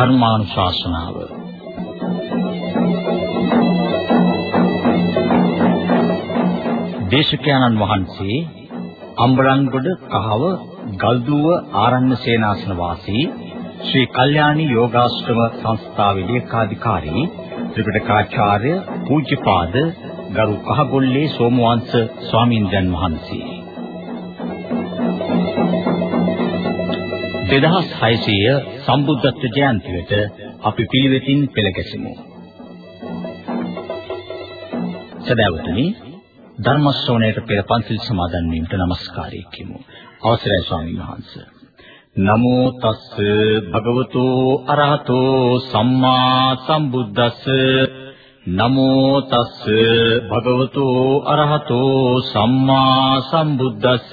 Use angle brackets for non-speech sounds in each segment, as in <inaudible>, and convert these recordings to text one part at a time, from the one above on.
ධර්මානුශාසනාව. දේශකයන්න් වහන්සේ අම්බලන්ගොඩ කහව ගල්දුව ආරණ්‍ය සේනාසන වාසී ශ්‍රී කල්යාණී යෝගාශ්‍රම සංස්ථාවේ ලේකාධිකාරී ත්‍රිපිටකාචාර්ය පූජ්‍යපාද ගරු කහගොල්ලේ සෝමවංශ ස්වාමීන්ද්‍රයන් වහන්සේ. 2600 සම්බුද්ධත්ව ජයන්තියට අපි පිළිවෙතින් පෙළ ගැසෙමු. සදාවතුනි ධර්ම ශ්‍රවණයට පෙර පන්සිල් සමාදන් වීමට নমස්කාරය කියමු. අවසරයි ස්වාමීන් වහන්සේ. නමෝ තස්ස භගවතු අරහතෝ සම්මා සම්බුද්දස්ස නමෝ තස්ස භගවතු අරහතෝ සම්මා සම්බුද්දස්ස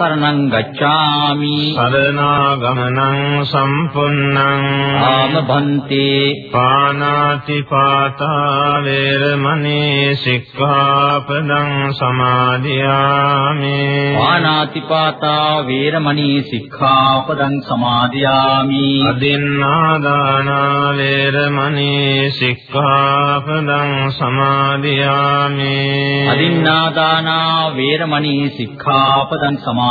සරණං ගච්ඡාමි। සරණාගමනං සම්පුන්නං। ආම භන්තේ පානාති පාතා වේරමණී සික්ඛාපදං සමාදියාමි। පානාතිපාතා වේරමණී සික්ඛාපදං සමාදියාමි। අදින්නාදානා වේරමණී සික්ඛාපදං සමාදියාමි। අදින්නාදානා වේරමණී සික්ඛාපදං සමාදියාමි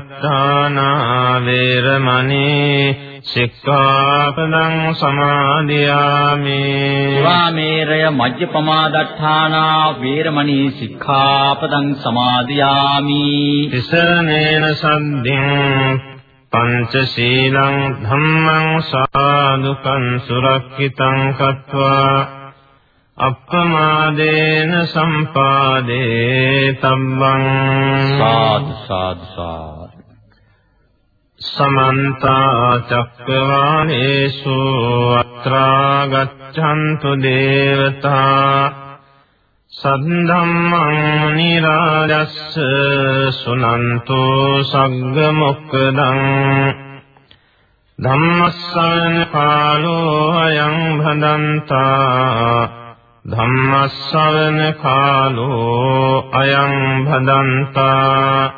දත්තානා වේරමණී සික්ඛාපදං සමාදියාමි. සුරාමේරය මජ්ජපමාදට්ඨානා වේරමණී සික්ඛාපදං සමාදියාමි. තිසරණේන සද්ධින් පංචශීලං ධම්මං සාදුකං සුරක්ෂිතං කତ୍වා. අප්පමාදේන සම්පාදේ තබ්බං. සාදු සාදු සාදු සමන්ත චක්කවාලේසු අත්‍රා ගච්ඡන්තු දේවතා සද්ධම්මං නිරාජස්ස සුනන්තෝ සග්ග මොක්කදං ධම්මස්සන කාලෝ අයං භදන්තා ධම්මස්සවන කාලෝ අයං භදන්තා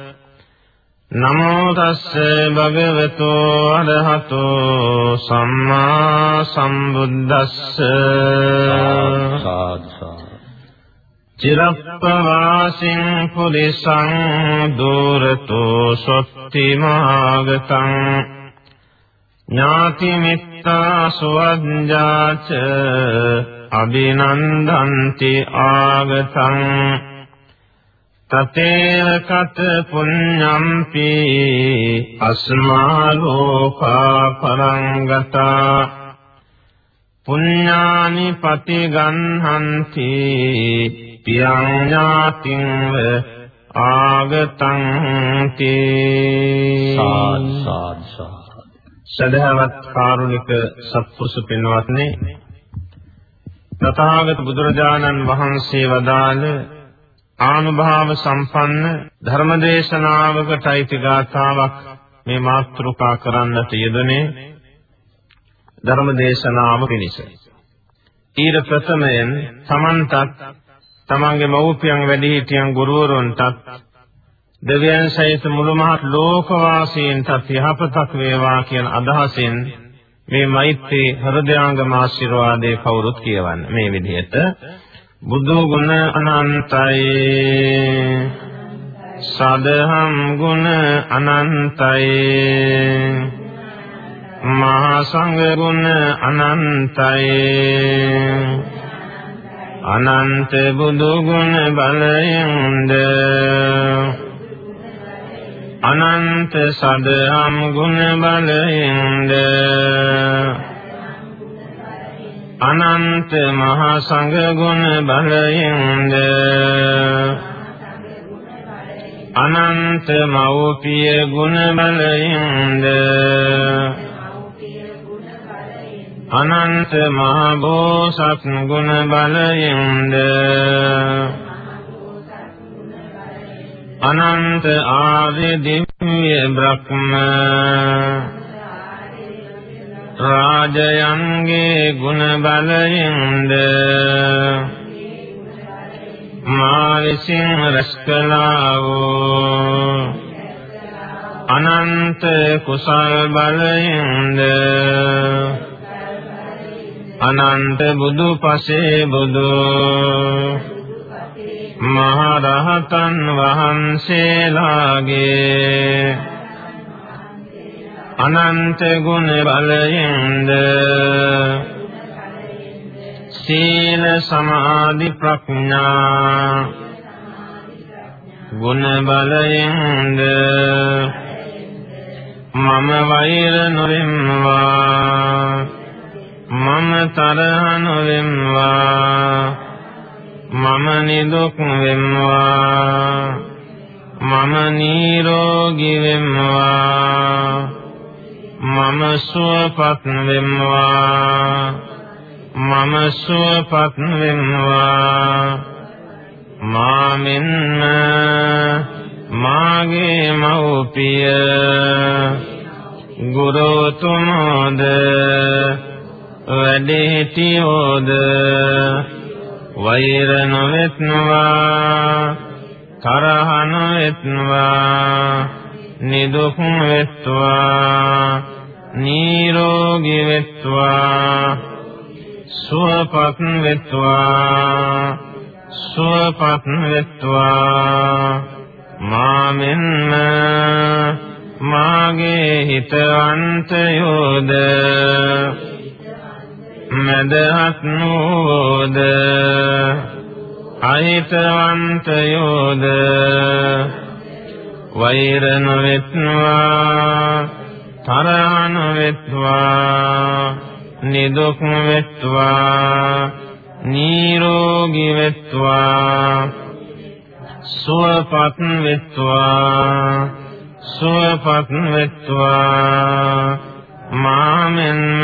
නමෝ තස්ස භගවතු අරහතෝ සම්මා සම්බුද්දස්ස. සාදු සාදු චිරප්පවාසින් පුරිසං දූරතෝ සොත්තිමාගතං ඥාති මිත්තා සුවඥාච අභිනන්දන්ති ආගතං. තතේව කත පුඤ්ඤම්පි අස්මා ලෝකා පරංගතා පුඤ්ඤානි පතිගන්හන්ති පියං ඥාතිං ආගතං තේ සාද් සාද්. සදහවත් කාරුණික සත්පුරුෂ පින්වත්නි තථාගත බුදුරජාණන් වහන්සේ වදාළ ආනුභාව සම්පන්න ධර්මදේශනාවකට අයිති ගාථාවක් මේ මාතෘකා කරන්නට යෙදුනේ ධර්මදේශනාව පිණිස. ඊට ප්‍රථමයෙන් සමන්තත් තමන්ගේ මව්පියන් වැඩිහිටියන් ගුරුවරුන්ටත් දෙවියන් සහිත මුළු මහත් ලෝකවාසීන්ටත් යහපතක් වේවා කියන අදහසින් මේ මෛත්‍රී හෘදයාංගම ආශිර්වාදේ කවුරුත් කියවන්න මේ විදිහට බුදු ගුණ අනන්තයි. සදහම් ගුණ අනන්තයි. මහා සංඝ ගුණ අනන්තයි. අනන්ත බුදු ගුණ බලයෙන්ද. අනන්ත සදහම් ගුණ බලයෙන්ද. අනන්ත මහා සංඝ ගුණ බලයෙන්ද? අනන්ත මෞපිය ගුණ බලයෙන්ද? අනන්ත මහ බෝසත් ගුණ බලයෙන්ද? අනන්ත ආර්ය දිව්‍ය බ්‍රහ්ම රාජයන්ගේ ගුණ බලයෙන්ද මා විසින් රැස්කලා වූ අනන්ත කුසල් බලයෙන්ද අනන්ත බුදු පසේ බුදු මහරහතන් වහන්සේලාගේ අනන්ත ගුණ බලයෙන්ද සීල සමාධි ප්‍රඥා ගුණ බලයෙන්ද මම වෛර නොවෙම්වා මම තරහ නොවෙම්වා මම නිදුක් වෙම්වා මම නිරෝගී වෙම්වා මම සුවපත් වෙම්වා මම සුවපත් වෙම්වා මාමින්න මාගේ මව්පිය. ගුරුතුමෝද වැඩිහිටියෝද වෛර නොවෙත්නවා තරහ නොවෙත්නවා. නිදුක් වෙත්වා නිරෝගී වෙත්වා සුවපත් වෙත්වා සුවපත් වෙත්වා. මාමෙන්න මාගේ හිතවන්තයෝද මදහත් නෝද අහිතවන්තයෝද වෛර නොවෙත්වා තරහ නොවෙත්වා නිදුක් වෙත්වා නිරෝගී වෙත්වා සුවපත් වෙත්වා සුවපත් වෙත්වා. මාමෙන්න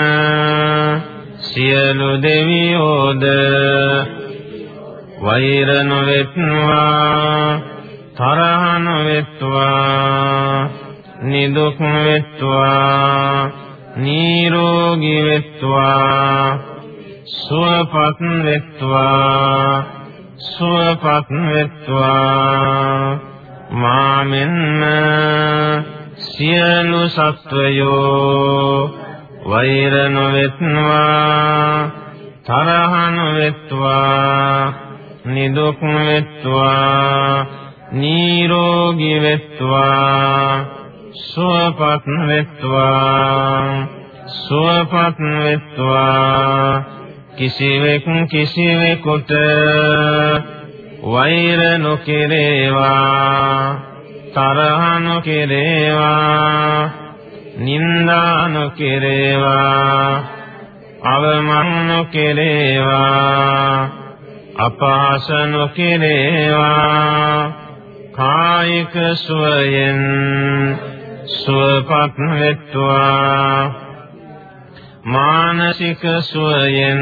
සියලු දෙවියෝද වෛර නොවෙත්වා තරහ නොවෙත්වා නිදුක් වෙත්වා නිරෝගී වෙත්වා සුවපත් වෙත්වා සුවපත් වෙත්වා. මාමෙන්න සියලු සත්වයෝ වෛර නොවෙත්වා තරහ නොවෙත්වා නිදුක් වෙත්වා නිරෝගී වෙත්වා සුවපත් වෙත්වා සුවපත් වෙත්වා. කිසිවෙක් කිසිවෙකුට වෛර නොකිරේවා තරහ නොකිරේවා නින්දා නොකිරේවා අවමන් නොකිරේවා අපහාස නොකිරේවා. කායික සුවයෙන් සුවපත් වෙත්වා. මානසික සුවයෙන්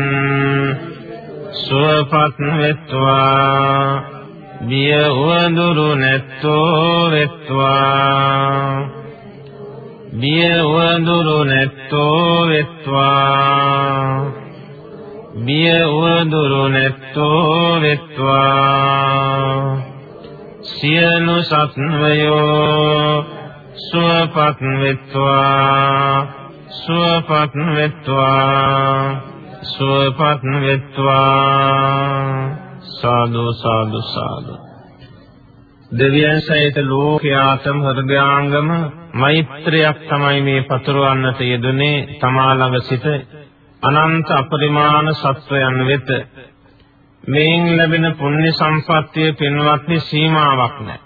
සුවපත් වෙත්වා. බිය වඳුරු නැත්තෝ වෙත්වා. බිය වඳුරු නැත්තෝ වෙත්වා. බිය වඳුරු නැත්තෝ වෙත්වා. සියලු සත්වයෝ සුවපත් වෙත්වා සුවපත් වෙත්වා සුවපත් වෙත්වා. සාදු සාදු සාදු. දෙවියන් සහිත ලෝකයාතම හෘදයාංගම මෛත්‍රියක් තමයි මේ පතුරවන්නට යෙදුනේ තමා ළඟ සිට අනන්ත අපරිමාණ සත්වයන් වෙත. මේන් ලැබෙන පුණ්‍ය සම්පත්තිය පින්වත්නි සීමාවක් නැහැ.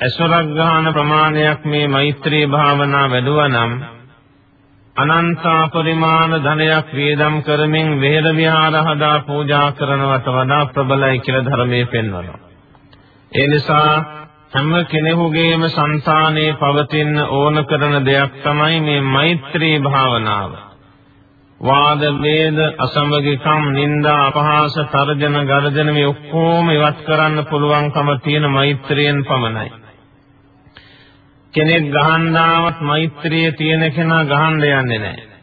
අසරක් ගාන ප්‍රමාණයක් මේ මෛත්‍රී භාවනා වැඩුවා නම් අනන්ත පරිමාණ ධනයක් වේදම් කරමින් වේද විහාර හදා පූජා කරනවට වඩා ප්‍රබලයි කියලා ධර්මයේ පෙන්වනවා. ඒ නිසා හැම කෙනෙකුගේම సంతානයේ පවතින ඕන කරන දෙයක් තමයි මේ මෛත්‍රී භාවනාව. වාද වේද අසමගිකම් නිന്ദා අපහාස තර්ජන ගර්ජන මේ ඔක්කොම ඉවත් කරන්න පුළුවන්කම තියෙන මෛත්‍රියෙන් පමණයි. කෙනෙක් ගහන්නාවත් මෛත්‍රිය තියෙන කෙනා ගහන්න යන්නේ නැහැ.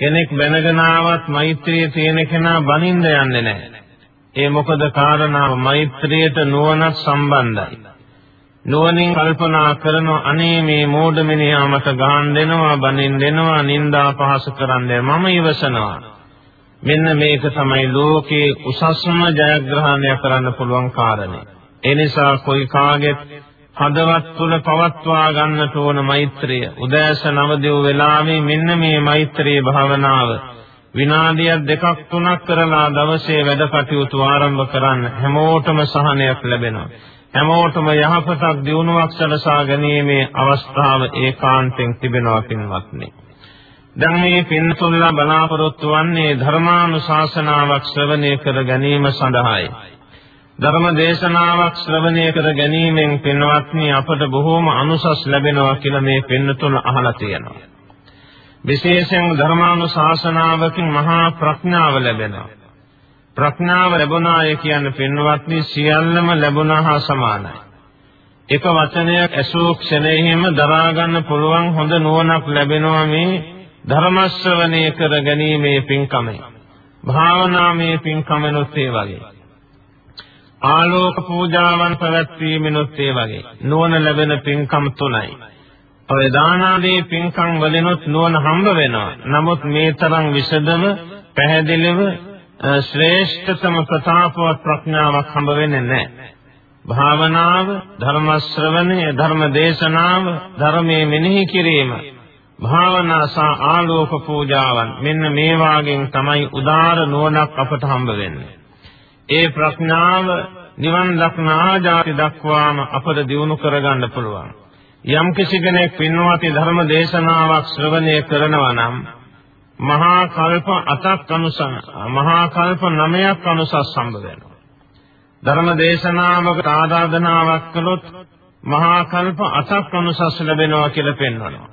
කෙනෙක් බැනගෙන ආවත් මෛත්‍රිය තියෙන කෙනා බනින්න යන්නේ නැහැ. ඒ මොකද කාරණාව මෛත්‍රියට නුවණක් සම්බන්ධයි. නුවණින් කල්පනා කරන අනේ මේ මෝඩ මිනිහා මට ගහන් දෙනවා බනින් දෙනවා නින්දා පහස කරන්නේ මම ඉවසනවා. මෙන්න මේක තමයි ලෝකේ උසස්ම ජයග්‍රහණය කරන්න පුළුවන් කාරණේ. ඒ නිසා કોઈ කාගෙත් හදවත් තුල පවත්වා ගන්නට ඕන මෛත්‍රිය. උදෑස නවදෙව් වෙලාවේ මෙන්න මේ මෛත්‍රී භාවනාව විනාඩියක් දෙකක් තුනක් කරලා දවසේ වැඩ කටයුතු ආරම්භ කරන්න හැමෝටම සහනයක් ලැබෙනවා. හැමෝටම යහපතක් දියුණුවක් සලසා ගැනීමේ අවස්ථාව ඒකාන්තයෙන් තිබෙනවා පින්වත්නි. දැන් මේ පින්තුල්ලා බලාපොරොත්තු වන්නේ ධර්මානුශාසනාවක් ශ්‍රවණය කර ගැනීම සඳහායි. ධර්ම දේශනාවක් ශ්‍රවණය කර ගැනීමෙන් පින්වත්නි අපට බොහෝම අනුසස් ලැබෙනවා කියලා මේ පින්නතුන අහලා තියෙනවා. විශේෂයෙන් ධර්මානුශාසනාවකින් මහා ප්‍රඥාව ලැබෙනවා. ප්‍රඥාව ලැබුණාය කියන්නේ පින්වත්නි සියල්ලම ලැබුණා හා සමානයි. එක වචනයක් ඇසූ ක්ෂණයෙහිම දරා ගන්න පුළුවන් හොඳ නුවණක් ලැබෙනවා මේ ධර්ම ශ්‍රවණය කර ගැනීමේ පින්කමයි. භාවනාමය පින්කමනොත් ඒ වගේ. ආලෝක පූජාවන් පැවැත්වීමෙනුත් ඒ වගේ නුවණ ලැබෙන පින්කම් තුනයි. ඔය දානාදී පින්කම් වලිනුත් නුවණ හම්බ වෙනවා. නමුත් මේ තරම් විසදම පැහැදිලිව ශ්‍රේෂ්ඨතම ප්‍රතාපවත් ප්‍රඥාවක් හම්බ වෙන්නේ නැහැ. භාවනාව, ධර්ම ශ්‍රවණය, ධර්ම දේශනාව, ධර්මයේ මෙනෙහි කිරීම, භාවනා සහ ආලෝක පූජාවන් මෙන්න මේ වාගෙන් තමයි උදාර නුවණක් අපට හම්බ වෙන්නේ. ඒ ප්‍රඥාව නිවන් දක්නා ජාති දක්වාම අපද දියුණු කරගන්න පුළුවන්. යම් කිසි කෙනෙක් පින්වත්නි ධර්ම දේශනාවක් ශ්‍රවණය කරනවා නම් මහා කල්ප අතක් අනුසං මහා කල්ප නවයක් අනුසස් සම්බ වෙනවා. ධර්ම දේශනාවකට ආරාධනාවක් කළොත් මහා කල්ප අතක් අනුසස් ලැබෙනවා කියලා පෙන්වනවා.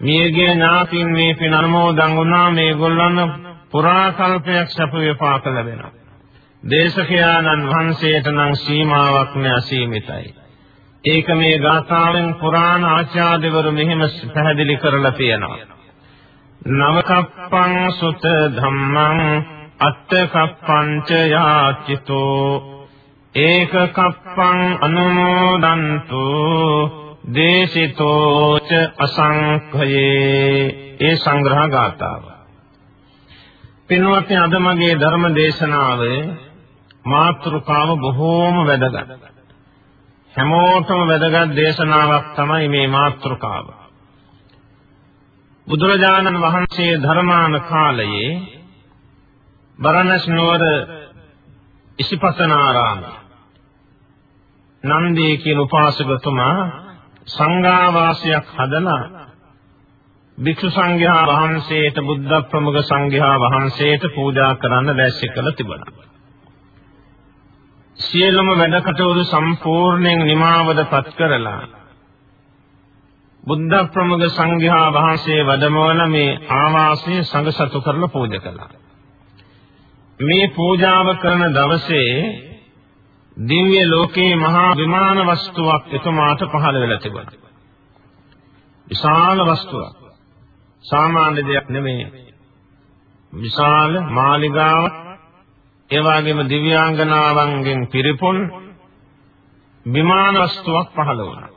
මියගේ ඥාතින් මේ පින් අනුමෝදන් වුණා මේගොල්ලන් පුරා කල්පයක් සැප විපාක ලැබෙනවා. දේශකයාණන් වහන්සේට නම් සීමාවක් නෑ අසීමිතයි. ඒක මේ ගාථාවෙන් පුරාණ ආචාර්යවරු මෙහෙම පැහැදිලි කරලා තියෙනවා. නවකප්පං සුත ධම්මං අත්තකප්පංච යාචිතෝ ඒක කප්පං අනුමෝදන්තු දේශිතෝ ච අසංඛයේ ඒ සංග්‍රහ ගාථාව. පින්වත්නි අද මගේ ධර්ම දේශනාවේ මාතෘකාව බොහෝම වැදගත්. හැමෝටම වැදගත් දේශනාවක් තමයි මේ මාතෘකාව. බුදුරජාණන් වහන්සේ ධර්මාන කාලයේ බරණස් නුවර ඉසිපතනාරාමයේ නන්දී කියන උපාසකතුමා සංඝාවාසයක් හදලා භික්ෂු සංඝයා වහන්සේට බුද්ධ ප්‍රමුඛ සංඝයා වහන්සේට පූජා කරන්න දැස්ස කළ තිබුණා. සියලුම වැඩ කටයුතු සම්පූර්ණයෙන් නිමාවදපත් කරලා බුද්ධ ප්‍රමුඛ සංඝයා වහන්සේ වැඩමවන මේ ආවාසය සංඝසතු කරලා පූජා කළා. මේ පූජාව කරන දවසේ දිව්‍ය ලෝකේ මහා විමාන වස්තුවක් එතුමාට පහළ වෙලා තිබුණා. විශාල වස්තුවක්. සාමාන්‍ය දෙයක් නෙමෙයි. විශාල මාලිගාවක් ඒ වගේම දිව්‍යාංගනාවන්ගෙන් පිරිපුන් විමාන වස්තුවක් පහළ වුණා.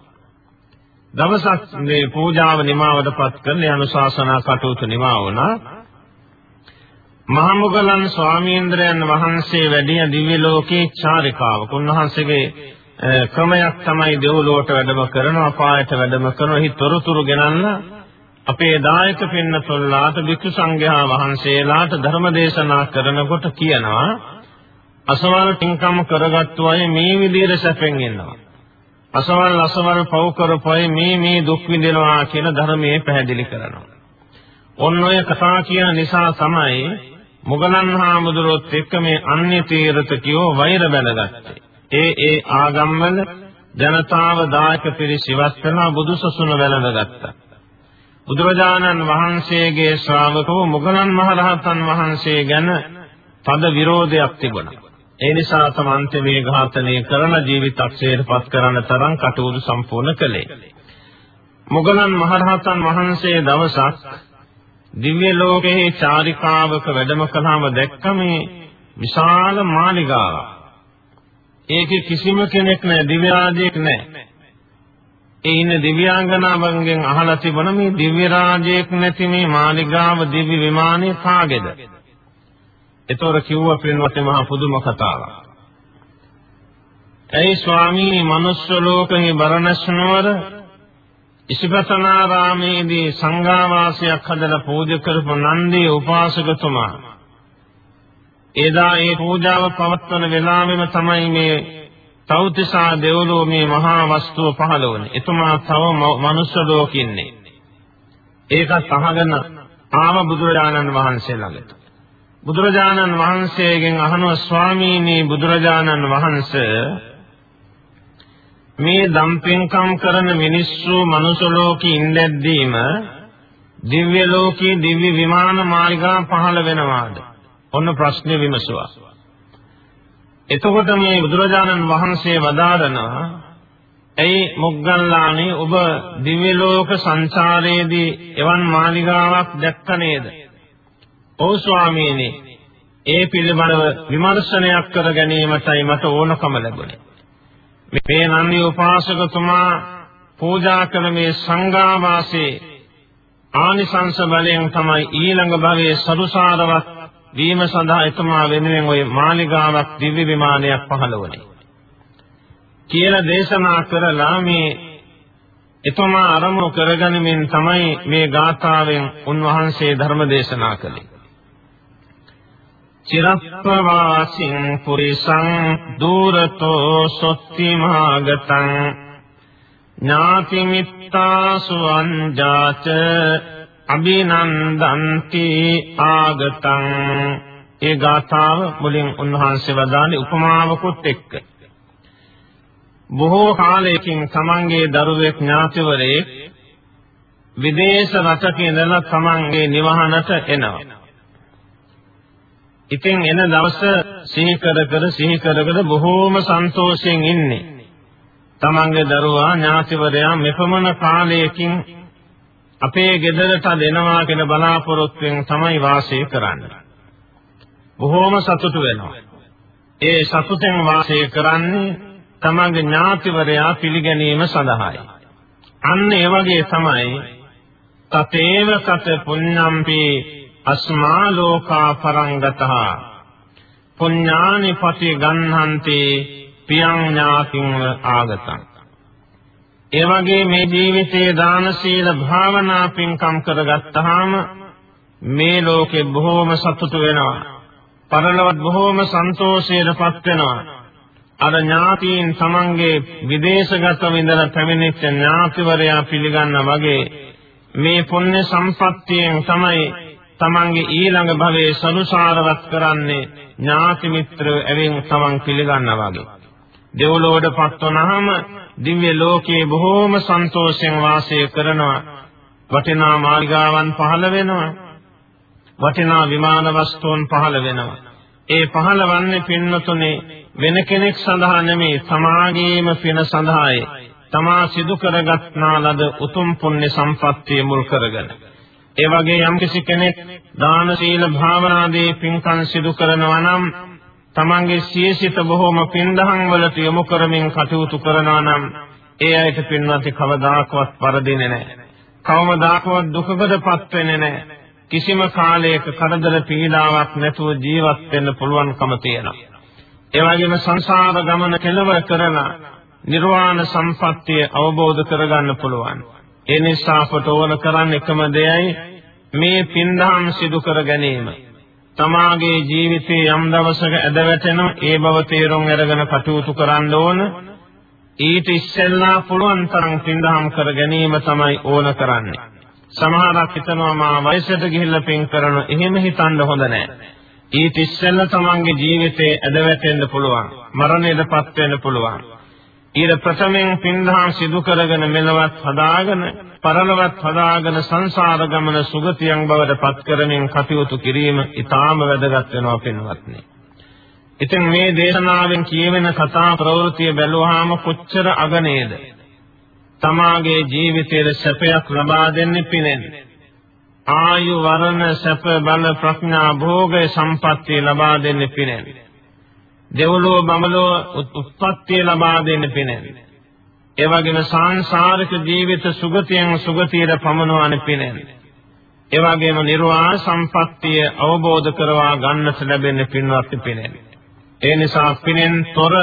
දවසක් මේ පූජාව නිමාවටපත් කරන අනුශාසනා කටයුතු නිමා වුණා. මහමුගලන් ස්වාමීන්ද්‍රයන් වහන්සේ වැඩිය දිව්‍ය ලෝකේ චාරිකාවක. උන්වහන්සේගේ ක්‍රමයක් තමයි දෙව්ලොවට වැඩම කරන අපායට වැඩම කරන. එහි තොරතුරු ගෙනන්න අපේ දායක පින්නතුල්ලාට වික්ෂු සංඝයා වහන්සේලාට ධර්ම දේශනා කරනකොට කියනවා අසවල් තින්කම් කරගත්තු අය මේ විදිහට සැපෙන් ඉන්නවා. අසවල් අසවල් පව් කරපු අය මේ මේ දුක් විඳිනවා කියන ධර්මයේ පැහැදිලි කරනවා ඔන්න ඔය කතා කියන නිසා තමයි මුගලන් හාමුදුරුවොත් එක්ක මේ අන්‍ය තීරතකියෝ වෛර බැලගත්තේ. ඒ ඒ ආගම්වල ජනතාව දායක පිරිස ඉවත් කරලා බුදුසසුන වැළඳගත්තා. බුදුරජාණන් වහන්සේගේ ශ්‍රාවකව මුගලන් මහරහතන් වහන්සේ ගැන පද විරෝධයක් තිබුණා. ඒ නිසා තම අන්තිමේ ඝාතනය කරන ජීවිතක්ෂේපත් කරන තරම් කටයුතු සම්පූර්ණ කළේ. මුගලන් මහරහතන් වහන්සේ දවසක් දිව්‍ය ලෝකයේ චාරිකාවක වැඩම කළාම දැක්ක මේ විශාල මාලිගාවක්. ඒකේ කිසිම කෙනෙක් නැහැ දිව්‍ය රාජයෙක් නැහැ. ඒ ඉන්න දිව්‍යාංගනාවන්ගෙන් අහලා තිබුණ මේ දිව්‍ය රාජයෙක් නැති මේ මාලිගාව දිව්‍ය විමානයේ කාගේද? ඒතොර කිව්ව පින්වත් මහා පුදුම කතාවක්. ඒ ස්වාමී මනුස්ස ලෝකේ බරණස් නුවර ඉසිපතනාරාමේදී සංඝාවාසයක් හදලා පූජා කරපු නන්දී උපාසකතුමා එදා ඒ පූජාව පවත්වන වෙලාවෙම තමයි මේ තෞතිසා දෙවලෝ මේ මහා වස්තුව පහළ වුණේ. එතුමා තව මනුෂ්‍ය ලෝකෙන්නේ. ඒකත් අහගෙන ආම බුදුරජාණන් වහන්සේ ළඟට. බුදුරජාණන් වහන්සේගෙන් අහනවා ස්වාමීනි බුදුරජාණන් වහන්සේ මේ දම්පින්කම් කරන මිනිස්සු මනුෂ්‍ය ලෝකේ ඉඳද්දීම දිව්‍ය ලෝකේ දිව්‍ය විමාන මාර්ගා පහළ වෙනවාද? ඔන්න ප්‍රශ්නේ විමසුවා. එතකොට මේ බුදුරජාණන් වහන්සේ වදාරනවා ඇයි මොග්ගල්ලානේ ඔබ දිව්‍ය ලෝක සංසාරයේදී එවන් මාලිගාවක් දැක්ක නේද? ඔව් ස්වාමීනි. ඒ පිළිබඳව විමර්ශනයක් කර ගැනීමටයි මට ඕනකම ලැබුණේ. මේ නන්දි උපාසකතුමා පූජා කළ මේ සංඝාවාසයේ ආනිසංස බලයෙන් තමයි ඊළඟ භවයේ සරුසාරවත් වීම සඳහා එතුමා වෙනුවෙන් ওই මාලිගාවක් දිව්‍ය විමානයක් පහළ වුණේ. කියලා දේශනා කරලා මේ එතුමා ආරම්භ කරගනිමින් තමයි මේ ගාථාවෙන් උන්වහන්සේ ධර්ම දේශනා කළේ. චිරප්පවාසින් පුරිසං දූරතෝ සොත්තිමාගතං ඥාති මිත්තාසු අංජාච අභිනන්දන්ති ආගතං ඒ ගාථාව මුලින් උන්වහන්සේ වදාළේ උපමාවකුත් එක්ක. බොහෝ කාලයකින් තමන්ගේ දරුවෙක් ඥාතිවරේ විදේශ රටක ඉඳලා තමන්ගේ නිවහනට එනවා. ඉතින් එන දවස සිහි කර කර සිහි කර කර බොහෝම සන්තෝෂයෙන් ඉන්නේ. තමන්ගේ දරුවා ඥාතිවරයා මෙපමණ කාලයකින් අපේ ගෙදරට දෙනවා කියන බලාපොරොත්තුෙන් තමයි වාසය කරන්නේ. බොහෝම සතුටු වෙනවා. ඒ සතුටෙන් වාසය කරන්නේ තමන්ගේ ඥාතිවරයා පිළිගැනීම සඳහායි. අන්න ඒ වගේ තමයි තතේව සත පුඤ්ඤම්පි අස්මා ලෝකා පරංගතහ පුඤ්ඤානි පති ගන්නන්ති පියං ඥාතිං ආගතං ඒ වගේ මේ ජීවිතයේ දාන සීල භාවනා පින්කම් කරගත්තාම මේ ලෝකේ බොහෝම සතුටු වෙනවා පරලොවත් බොහෝම සන්තෝෂයටපත් වෙනවා. අර ඥාතීන් තමන්ගේ විදේශගතව ඉඳලා පැමිණිච්ච ඥාතිවරයා පිළිගන්නා වගේ මේ පුණ්‍ය සම්පත්තියෙන් තමයි තමන්ගේ ඊළඟ භවයේ සනුසාරවත් කරන්නේ ඥාති මිත්‍රයෝ ඇවින් තමන් පිළිගන්නා වගේ. දෙව්ලොවටපත් වුණාම දිව්‍ය ලෝකයේ බොහෝම සන්තෝෂයෙන් වාසය කරනවා. වටිනා මාර්ගාවන් පහළ වෙනවා. වටිනා විමාන වස්තුන් පහළ වෙනවා. ඒ පහළවන්නේ පින්නතුනේ වෙන කෙනෙක් සඳහා නෙමෙයි සමාගයේම පින සඳහායි. තමා සිදු කරගත්නා ලද උතුම් පුණ්‍ය සම්පත්තිය මුල් කරගෙන. ඒ වගේ යම්කිසි කෙනෙක් දාන සීල භාවනාදී පින්කම් සිදු කරනවා නම් තමන්ගේ සියසිත බොහෝම පින්දහම් වලට යොමු කරමින් කටයුතු කරනවා නම් ඒ අයට පින්වත්නි කවදාකවත් පරදින්නේ නැහැ. කවමදාකවත් දුකකටපත් වෙන්නේ නැහැ. කිසිම කාලයක කරදර පීඩාවක් නැතුව ජීවත් වෙන්න පුළුවන්කම තියෙනවා. ඒ වගේම සංසාර ගමන කෙලවර කරලා නිර්වාණ සම්පත්තිය අවබෝධ කරගන්න පුළුවන්. ඒ නිසා අපට ඕන කරන්නේ එකම දෙයයි මේ පින්දහම් සිදු කර ගැනීම. තමාගේ ජීවිතයේ යම් දවසක ඇද වැටෙන ඒ බව තේරුම් අරගෙන කටයුතු කරන්න ඕන. ඊට ඉස්සෙල්ලා පුළුවන් තරම් පින්දහම් කර ගැනීම තමයි ඕන කරන්නේ. සමහරක් හිතනවා මා වයසට ගිහිල්ලා පින් කරන එහෙම හිතන්න හොඳ නැහැ. ඊට ඉස්සෙල්ලා තමන්ගේ ජීවිතේ ඇද වැටෙන්න පුළුවන්. මරණයටපත් වෙන්න පුළුවන්. ඊට ප්‍රථමයෙන් පින්දහම් සිදු කරගෙන මෙලවත් හදාගෙන පරලොවත් හදාගෙන සංසාර ගමන සුගතියන් බවට පත් කරමින් කටයුතු කිරීම ඊටාම වැදගත් වෙනවා පින්වත්නි. ඉතින් මේ දේශනාවෙන් කියවෙන කතා ප්‍රවෘත්තිය බැලුවාම කොච්චර අගනේද? තමාගේ ජීවිතයේ සැපයක් ලබා දෙන්නේ පිනෙන්. ආයු වරණ සැප බල ප්‍රඥා භෝග සම්පත්තිය ලබා දෙන්නේ පිනෙන්. දෙවලෝ බඹලෝ උත්පත්තිය ලබා දෙන්නේ පිනෙන්. ඒ වගේම සංසාරික ජීවිත සුගතියෙන් සුගතියට පමනවන පිනෙන්. ඒ වගේම නිර්වාණ සම්පත්තිය අවබෝධ කරවා ගන්නට ලැබෙන්නේ පින්වත් පිනෙන්. ඒ නිසා පිනෙන් තොර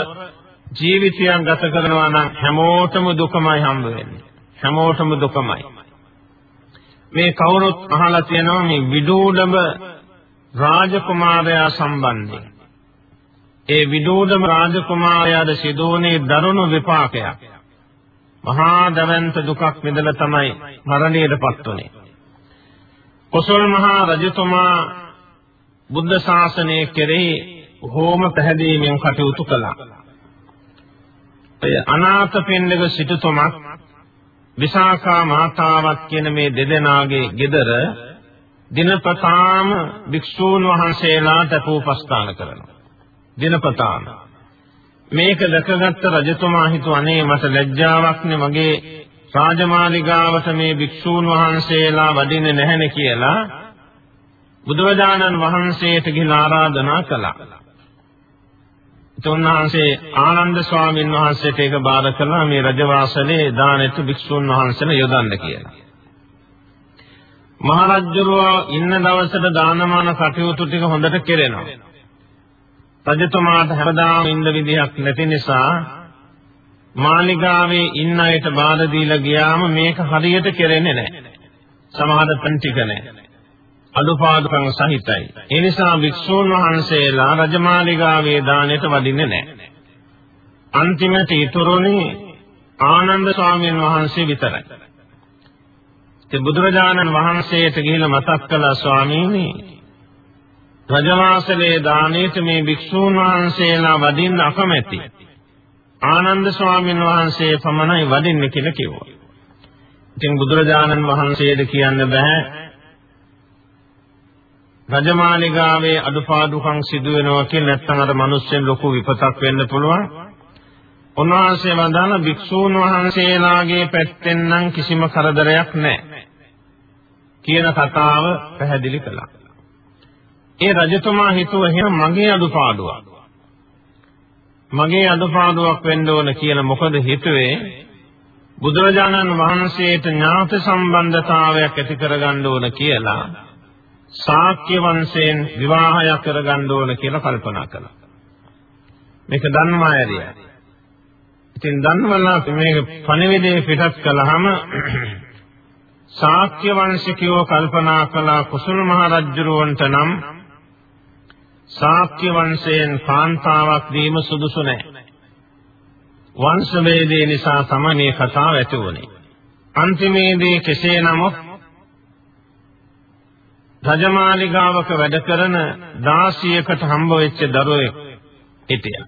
ජීවිතයක් ගත කරනවා නම් හැමෝටම දුකමයි හම්බ වෙන්නේ. හැමෝටම දුකමයි. මේ කවුරුත් අහලා තියෙනවා මේ විදූඩම රාජකුමාරයා සම්බන්ධයෙන්. ඒ විදූඩම රාජකුමාරයාද සිදුවුනේ දරුණු විපාකයක්. මහා දවන්ත දුකක් විඳලා තමයි මරණයටපත් වුනේ. කොසල් මහා රජතුමා බුද්ධ ශාසනය කෙරෙහි හෝම පැහැදීමෙන් කටයුතු කළා. ඔය අනාථපිණ්ඩික සිටුතුමක් විසාකා මාතාවක් කියන මේ දෙදෙනාගේ ගෙදර දිනපතාම භික්ෂූන් වහන්සේලාට පූපස්ථාන කරනවා. දිනපතාම මේක දැකගත්ත රජතුමා හිතුවා අනේ මට ලැජ්ජාවක්නේ මගේ රාජමාලිගාවට මේ භික්ෂූන් වහන්සේලා වඩින්නේ නැහෙනේ කියලා බුදුරජාණන් වහන්සේට ගිහිලා ආරාධනා කළා. උන්වහන්සේ ආනන්ද ස්වාමීන් වහන්සේට ඒක බාර කළා මේ රජවාසලේ දානෙට භික්ෂුන් වහන්සේලා යොදන්න කියලා. මහරජුරුව ඉන්න දවසට දානමාන කටයුතු ටික හොඳට කෙරෙනවා. රජතුමාට හැමදාම ඉන්න විදිහක් නැති නිසා මාලිගාවේ ඉන්න අයට බාර දීලා ගියාම මේක හරියට කෙරෙන්නේ නැහැ. සමහර තන් ටික නැහැ. අඩුපාඩුකම් සහිතයි. ඒ නිසා වික්ෂූන් වහන්සේලා රජමාලිගාවේ දාණයට වඩින්නේ නැහැ. අන්තිමට ඊතුරුනේ ආනන්ද ස්වාමීන් වහන්සේ විතරයි. ඒ බුදුරජාණන් වහන්සේට ගිහිල්ලා මතක් කළා ස්වාමීනි රජවාසලේ දාණයට මේ වික්ෂූන් වහන්සේලා වඩින්න අකමැති. ආනන්ද ස්වාමීන් වහන්සේ පමණයි වඩින්නේ කියලා කිව්වා. ඉතින් බුදුරජාණන් වහන්සේද කියන්න බෑ රජමාලිගාවේ අඩුපාඩුකම් සිදු වෙනවා කියලා නැත්නම් අර මිනිස්සුන් ලොකු විපතක් වෙන්න පුළුවන්. උන්වහන්සේ වදාළ භික්ෂූන් වහන්සේලාගේ පැත්තෙන් නම් කිසිම කරදරයක් නැහැ. කියන කතාව පැහැදිලි කළා. ඒ රජතුමා හිතුව එහෙනම් මගේ අඩුපාඩුවක්. මගේ අඩුපාඩුවක් වෙන්න ඕන කියලා මොකද හිතුවේ? බුදුරජාණන් වහන්සේට ඥාති සම්බන්ධතාවයක් ඇති කරගන්න ඕන කියලා ශාක්‍ය වංශයෙන් විවාහයක් කරගන්න ඕන කියලා කල්පනා කළා. මේක ධර්මායරිය. ඉතින් ධර්මවල මේක පණිවිඩේ පිටත් කළාම <clears throat> ශාක්‍ය වංශිකයෝ කල්පනා කළා කුසල මහ රජුරවන්ට නම් ශාක්‍ය වංශයෙන් කාන්තාවක් දීම සුදුසු නැහැ. වංශ වේදේ නිසා තමයි මේ කතාව ඇති වුනේ. අන්තිමේදී කෙසේ නමුත් රජමාලිගාවක වැඩ කරන දාසියකට හම්බ වෙච්ච දරුවෙක් හිටියා.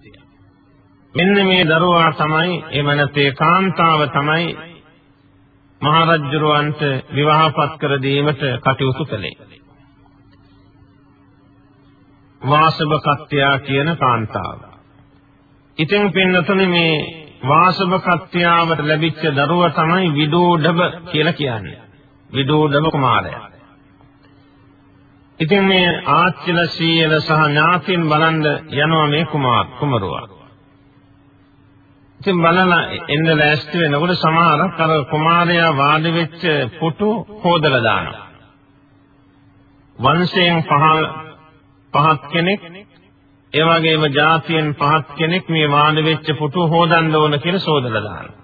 මෙන්න මේ දරුවා තමයි එම නැතේ කාන්තාව තමයි මහරජුරවන්ට විවාහපත් කර දීමට කටයුතු කළේ. වාසවකත්ත්‍යා කියන කාන්තාව. ඉතින් පින්නතුනේ මේ වාසවකත්ත්‍යාවට ලැබිච්ච දරුවා තමයි විදෝඩබ කියලා කියන්නේ. විදෝඩබ කුමාරයා. ඉතින් මේ ආච්චිල සීයල සහ ඥාතින් බලන්න යනවා මේ කුමාර කුමරුවා. ඉතින් බලලා එන්න ලෑස්ති වෙනකොට සමහරක් අර කුමාරයා වාඩි වෙච්ච පුටු හොදලා දානවා. වංශයෙන් පහළ පහත් කෙනෙක් ඒ වගේම ජාතියෙන් පහත් කෙනෙක් මේ වාඩි වෙච්ච පුටු හොදන්න ඕන කියලා සෝදලා දානවා.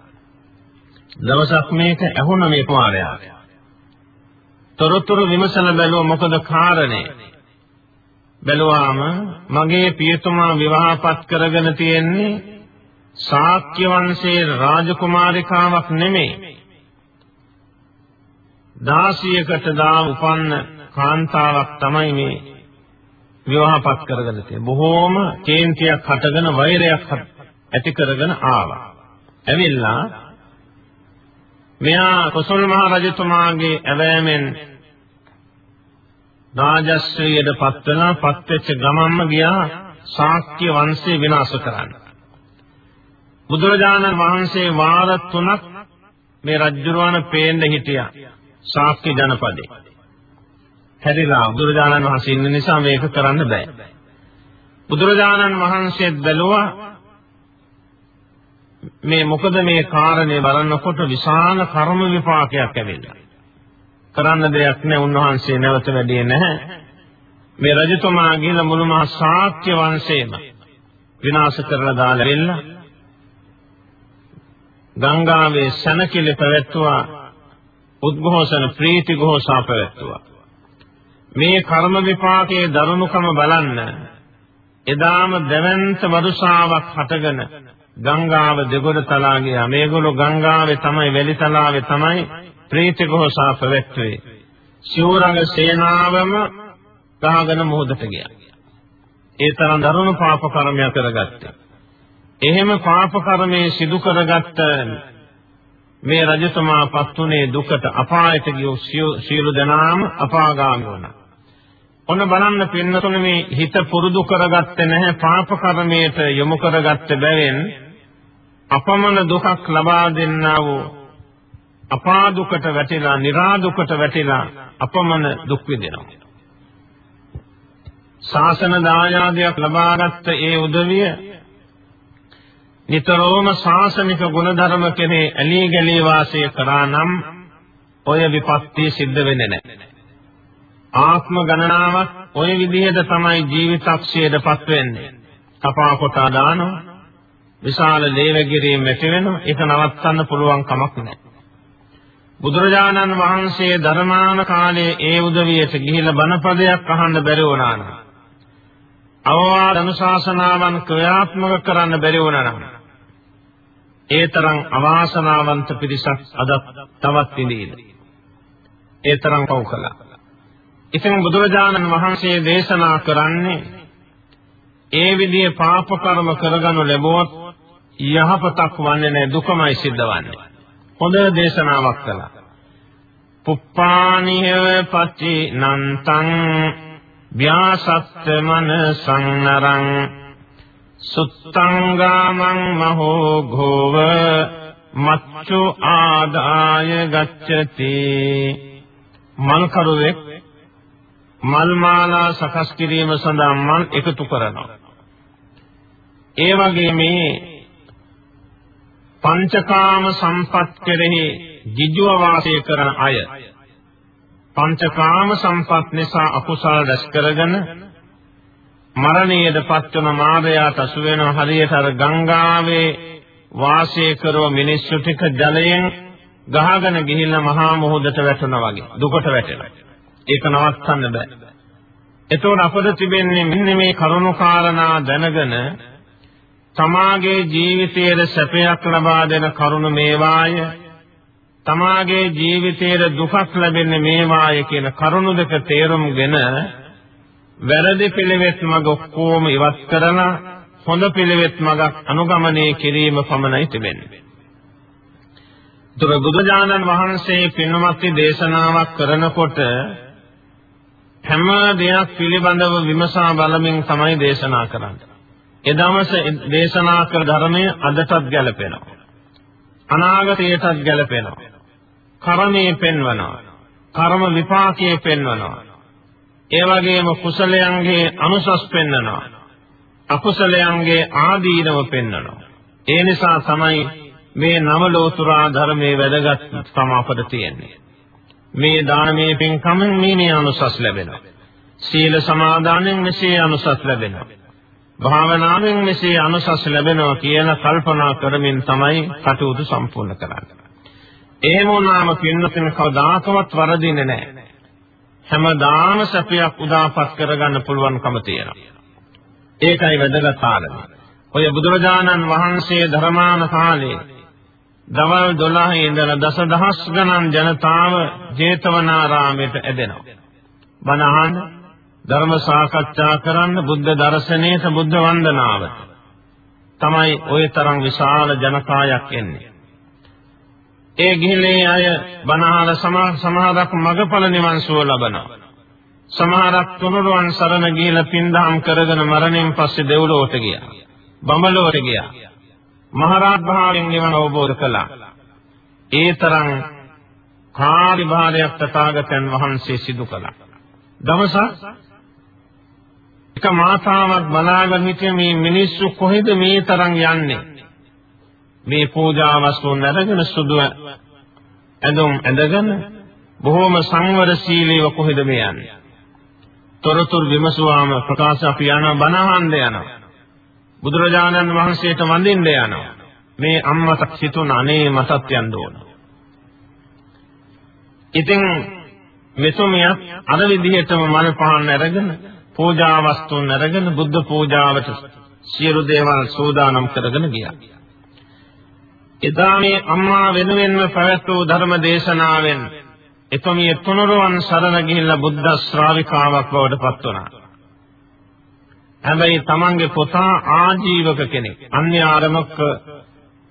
දවසක් මේක ඇහුණ මේ කුමාරයා. තොරතුරු විමසන බැලුව මොකද කාරණේ? බැලුවාම මගේ පියතුමා විවාහපත් කරගෙන තියෙන්නේ ශාක්‍ය වංශයේ රාජකුමාරිකාවක් නෙමෙයි. දාසියකට දා උපන්න කාන්තාවක් තමයි මේ විවාහපත් කරගෙන තියෙන්නේ. බොහෝම කේන්තියක් හටගෙන වෛරයක් ඇති කරගෙන ආවා. ඇවිල්ලා මෙයා කොසල් මහ රජතුමාගේ ඇවෑමෙන් රාජශ්‍රීයට පත් වෙනා පත් වෙච්ච ගමම්ම ගියා ශාක්‍ය වංශය විනාශ කරන්න. බුදුරජාණන් වහන්සේ වාර තුනක් මේ රජුරවණ පේන්න හිටියා ශාක්‍ය ජනපදේ. හැරිලා බුදුරජාණන් වහන්සේ ඉන්න නිසා මේක කරන්න බෑ. බුදුරජාණන් වහන්සේ බැලුවා මේ මොකද මේ කාරණේ බලනකොට විශාල කර්ම විපාකයක් ඇවිල්ලා. කරන්න දෙයක් නෑ උන්වහන්සේ නැවත වැඩියේ නැහැ. මේ රජතුමා ගිහිල්ලා මුළු මහා ශාක්‍ය වංශයම විනාශ කරලා දාලා වෙලා ගංගාවේ සනකිලි පැවැත්තුවා උද්ඝෝෂණ ප්‍රීති ഘോഷා පැවැත්තුවා මේ කර්ම විපාකයේ දරුණුකම බලන්න. එදාම දෙවන්ත වරුසාවක් හටගෙන ගංගාව දෙගොඩ තලා ගියා මේගොල්ලෝ ගංගාවේ තමයි වැලි තලාවේ තමයි ප්‍රීති ഘോഷා පැවැත්වුවේ සිවුරඟ සේනාවම ගහගෙන මොහොතට ගියා. ඒ තරම් දරුණු පාප කර්මයක් කරගත්තා. එහෙම පාප කර්මයේ සිදු කරගත්ත මේ රජතුමා පත්ුනේ දුකට අපායට ගිය සියලු දෙනාම අපාගාමී වුණා. ඔන්න බලන්න පින්නතුනේ මේ හිත පුරුදු කරගත්තේ නැහැ පාප කර්මයට යොමු කරගත්ත බැවින් අපමණ දුකක් ලබා දෙන්නා වූ අපා දුකට වැටිලා, निरा දුකට වැටිලා අපමණ දුක් විඳිනවා. ශාසන දායාදයක් ලබාගත් ඒ උදවිය නිතරම ශාසනික ගුණධර්ම කෙරේ ඇලී ගලී වාසය කරා නම් ඔය විපත්ති සිද්ධ වෙන්නේ නැහැ. ආත්ම ගණනාවක් ඔය විදිහට තමයි ජීවිතක්ෂයටපත් වෙන්නේ. කපා කොටා දානවා. විශාල දේවගිරියෙන් වැටි වෙනවා. ඒක නවත්තන්න පුළුවන් කමක් නැහැ. බුදුරජාණන් වහන්සේ ධර්මාන කාලයේ ඒ උදවියට ගිහිලා බණපදයක් අහන්න බැරි වුණා නම් අවවාද අනුශාසනාවන් ක්‍රියාත්මක කරන්න බැරි වුණා නම් ඒ තරම් අවාසනාවන්ත පිරිසක් අද තවත් ඉඳීද. ඒ තරම් පව් කළා. ඉතින් බුදුරජාණන් වහන්සේ දේශනා කරන්නේ ඒ විදිහේ පාප කර්ම කරගනු ලැබුවොත් යහපතක් වන්නේ නැහැ දුකමයි සිද්ධවන්නේ. හොඳ දේශනාවක් කළා. පුප්පානියව පච්චි නන්තං ව්‍යාසත්ත මන සංනරං සුත්තංගාමං මහෝ ඝෝව මච්චු ආදාය ගච්ඡති මල් කරුවෙක් මල් මාලා සකස් කිරීම සඳහා මල් එකතු කරනවා ඒ වගේ මේ පංචකාම සම්පත් කෙරෙහි ජිජුව වාසය කරන අය පංචකාම සම්පත් නිසා අකුසල රැස් කරගෙන මරණයට පත්වන මාදයාට අසු වෙන හරියට අර ගංගාවේ වාසය කරව මිනිස්සු ටික ජලයෙන් ගහගෙන ගිහිල්ලා මහා මොහොතට වැටෙනවා වගේ දුකට වැටෙනවා. ඒක නවත්තන්න බෑ. එතකොට අපිට තිබෙන්නේ මෙන්න මේ කරුණු කාරණා දැනගෙන තමාගේ ජීවිතයේ සැපයක් ලබා දෙන කරුණ මේවාය තමාගේ ජීවිතයේ දුකක් ලැබෙන්නේ මේවාය කියන කරුණු දෙක තේරුම්ගෙන වැරදි පිළිවෙත් මඟ ඔක්කොම ඉවත් කරලා හොඳ පිළිවෙත් මඟක් අනුගමනය කිරීම පමණයි තිබෙන්නේ. දුර බුදුජානන් වහන්සේ පින්වත්නි දේශනාවක් කරනකොට හැම දෙයක් පිළිබඳව විමසා බලමින් තමයි දේශනා කරන්නේ. එදවස දේශනා කර ධර්මය අදටත් ගැලපෙනවා. අනාගතයටත් ගැලපෙනවා. කර්මයේ පෙන්වනවා. කර්ම විපාකයේ පෙන්වනවා. ඒ වගේම කුසලයන්ගේ අනුසස් පෙන්වනවා. අකුසලයන්ගේ ආදීනව පෙන්වනවා. ඒ නිසා තමයි මේ නව ලෝතුරා ධර්මයේ වැදගත් තම අපද තියෙන්නේ. මේ දානමේ පින්කමෙන් මේ මේ අනුසස් ලැබෙනවා. සීල සමාදානෙන් මෙසේ අනුසස් ලැබෙනවා. භාවනාවෙන් මෙසේ අනුසස් ලැබෙනවා කියන කල්පනා කරමින් තමයි කටයුතු සම්පූර්ණ කරන්නේ. එහෙම වුණාම පින්නතින කවදාකවත් වරදින්නේ නැහැ. හැමදාම සැපයක් උදාපත් කරගන්න පුළුවන්කම තියෙනවා. ඒකයි වැදගත් කාරණේ. ඔය බුදුරජාණන් වහන්සේ ධර්මාන කාලේ දවල් 12 ඉඳලා දසදහස් ගණන් ජනතාව ජේතවනාරාමයට ඇදෙනවා. බණ අහන්න, ධර්ම සාකච්ඡා කරන්න, බුද්ධ දර්ශනයට, බුද්ධ වන්දනාවට. තමයි ওই තරම් විශාල ජනකායක් එන්නේ. ඒ ගිහිලේ අය බණහල සමහරක් මගපල නිවන් සුව ලබනවා. සමහරක් තුනුරුවන් සරණ ගිහිලා පින්දහම් කරගෙන මරණයෙන් පස්සේ දෙව්ලොවට ගියා. බඹලොවට ගියා. මහරහත් භාවයෙන් නිවන අවබෝධ කළා. ඒ තරම් කාර්යභාරයක් තථාගතයන් වහන්සේ සිදු කළා. දවසක් එක මාතාවක් බලාගෙන හිටිය මේ මිනිස්සු කොහෙද මේ තරම් යන්නේ? මේ පූජා වස්තුන් අරගෙන සුදු ඇඳුම් ඇඳගෙන බොහෝම සංවරශීලීව කොහෙද මේ යන්නේ? තොරතුරු විමසුවාම ප්‍රකාශ අපි යන බණහන්න යනවා. බුදුරජාණන් වහන්සේට වඳින්න යනවා. මේ අම්මට හිතුණ අනේ මටත් යන්න ඕන. ඉතින් මෙතුමිය අර විදිහටම මල් පහන් අරගෙන පූජා වස්තුන් අරගෙන බුද්ධ පූජාවට සියලු දේවල් සූදානම් කරගෙන ගියා. එදා මේ අම්මා වෙනුවෙන්ම පැවැත් වූ ධර්ම දේශනාවෙන් එතුමිය තුනුරුවන් සරණ ගිහිල්ලා බුද්ධ ශ්‍රාවිකාවක් බවට පත් වුණා. හැබැයි තමන්ගේ පුතා ආජීවක කෙනෙක්. අන්‍ය ආරමකට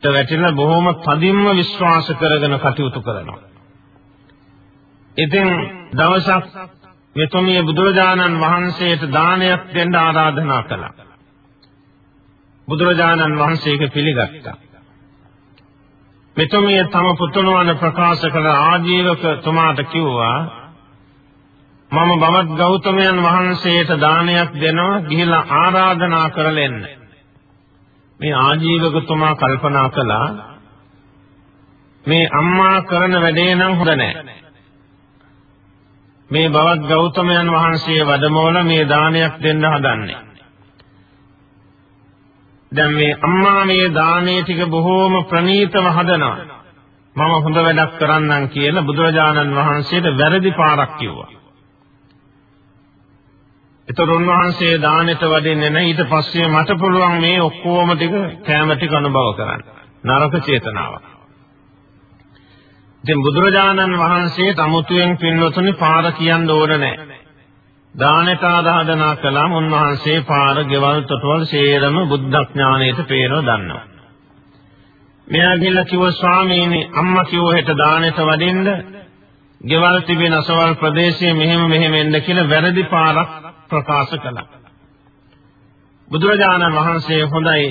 වැටිලා බොහොම තදින්ම විශ්වාස කරගෙන කටයුතු කරනවා. ඉතින් දවසක් මෙතුමිය බුදුරජාණන් වහන්සේට දානයක් දෙන්න ආරාධනා කළා. බුදුරජාණන් වහන්සේ ඒක පිළිගත්තා. මෙතුමිය තම පුතුණවන ප්‍රකාශ කළ ආජීවක තුමාට කිව්වා මම බවත් ගෞතමයන් වහන්සේට දානයක් දෙනවා ගිහිලා ආරාධනා කරලා එන්න. මේ ආජීවකතුමා කල්පනා කළා මේ අම්මා කරන වැඩේ නම් හොඳ නැහැ. මේ බවත් ගෞතමයන් වහන්සේ වැඩමවල මේ දානයක් දෙන්න හදන්නේ. දැන් මේ අම්මා මේ දානේ ටික බොහෝම ප්‍රණීතව හදනවා. මම හොඳ වැඩක් කරන්නම් කියලා බුදුරජාණන් වහන්සේට වැරදි පාරක් කිව්වා. ඒතර උන්වහන්සේ දානෙට වඩින්නේ නැහැ ඊට පස්සේ මට පුළුවන් මේ ඔක්කොම ටික කැම ටික අනුභව කරන්න. නරක චේතනාවක්. ඉතින් බුදුරජාණන් වහන්සේ තමුතුයෙන් පින්වතුනි පාර කියන්න ඕන නැහැ. දානෙට ආදාහදනා කළාම උන්වහන්සේ පාර ගෙවල් තොටවල් සේරම බුද්ධ ඥාණයට පේනව දන්නවා. මෙයා ගිහලා කිව්ව ස්වාමීනි අම්මා කිව්ව හෙට දානෙට වඩින්න ගෙවල් තිබෙන අසවල් ප්‍රදේශයේ මෙහෙම මෙහෙම එන්න කියලා වැරදි පාරක් ප්‍රකාශ කළා. බුදුරජාණන් වහන්සේ හොඳයි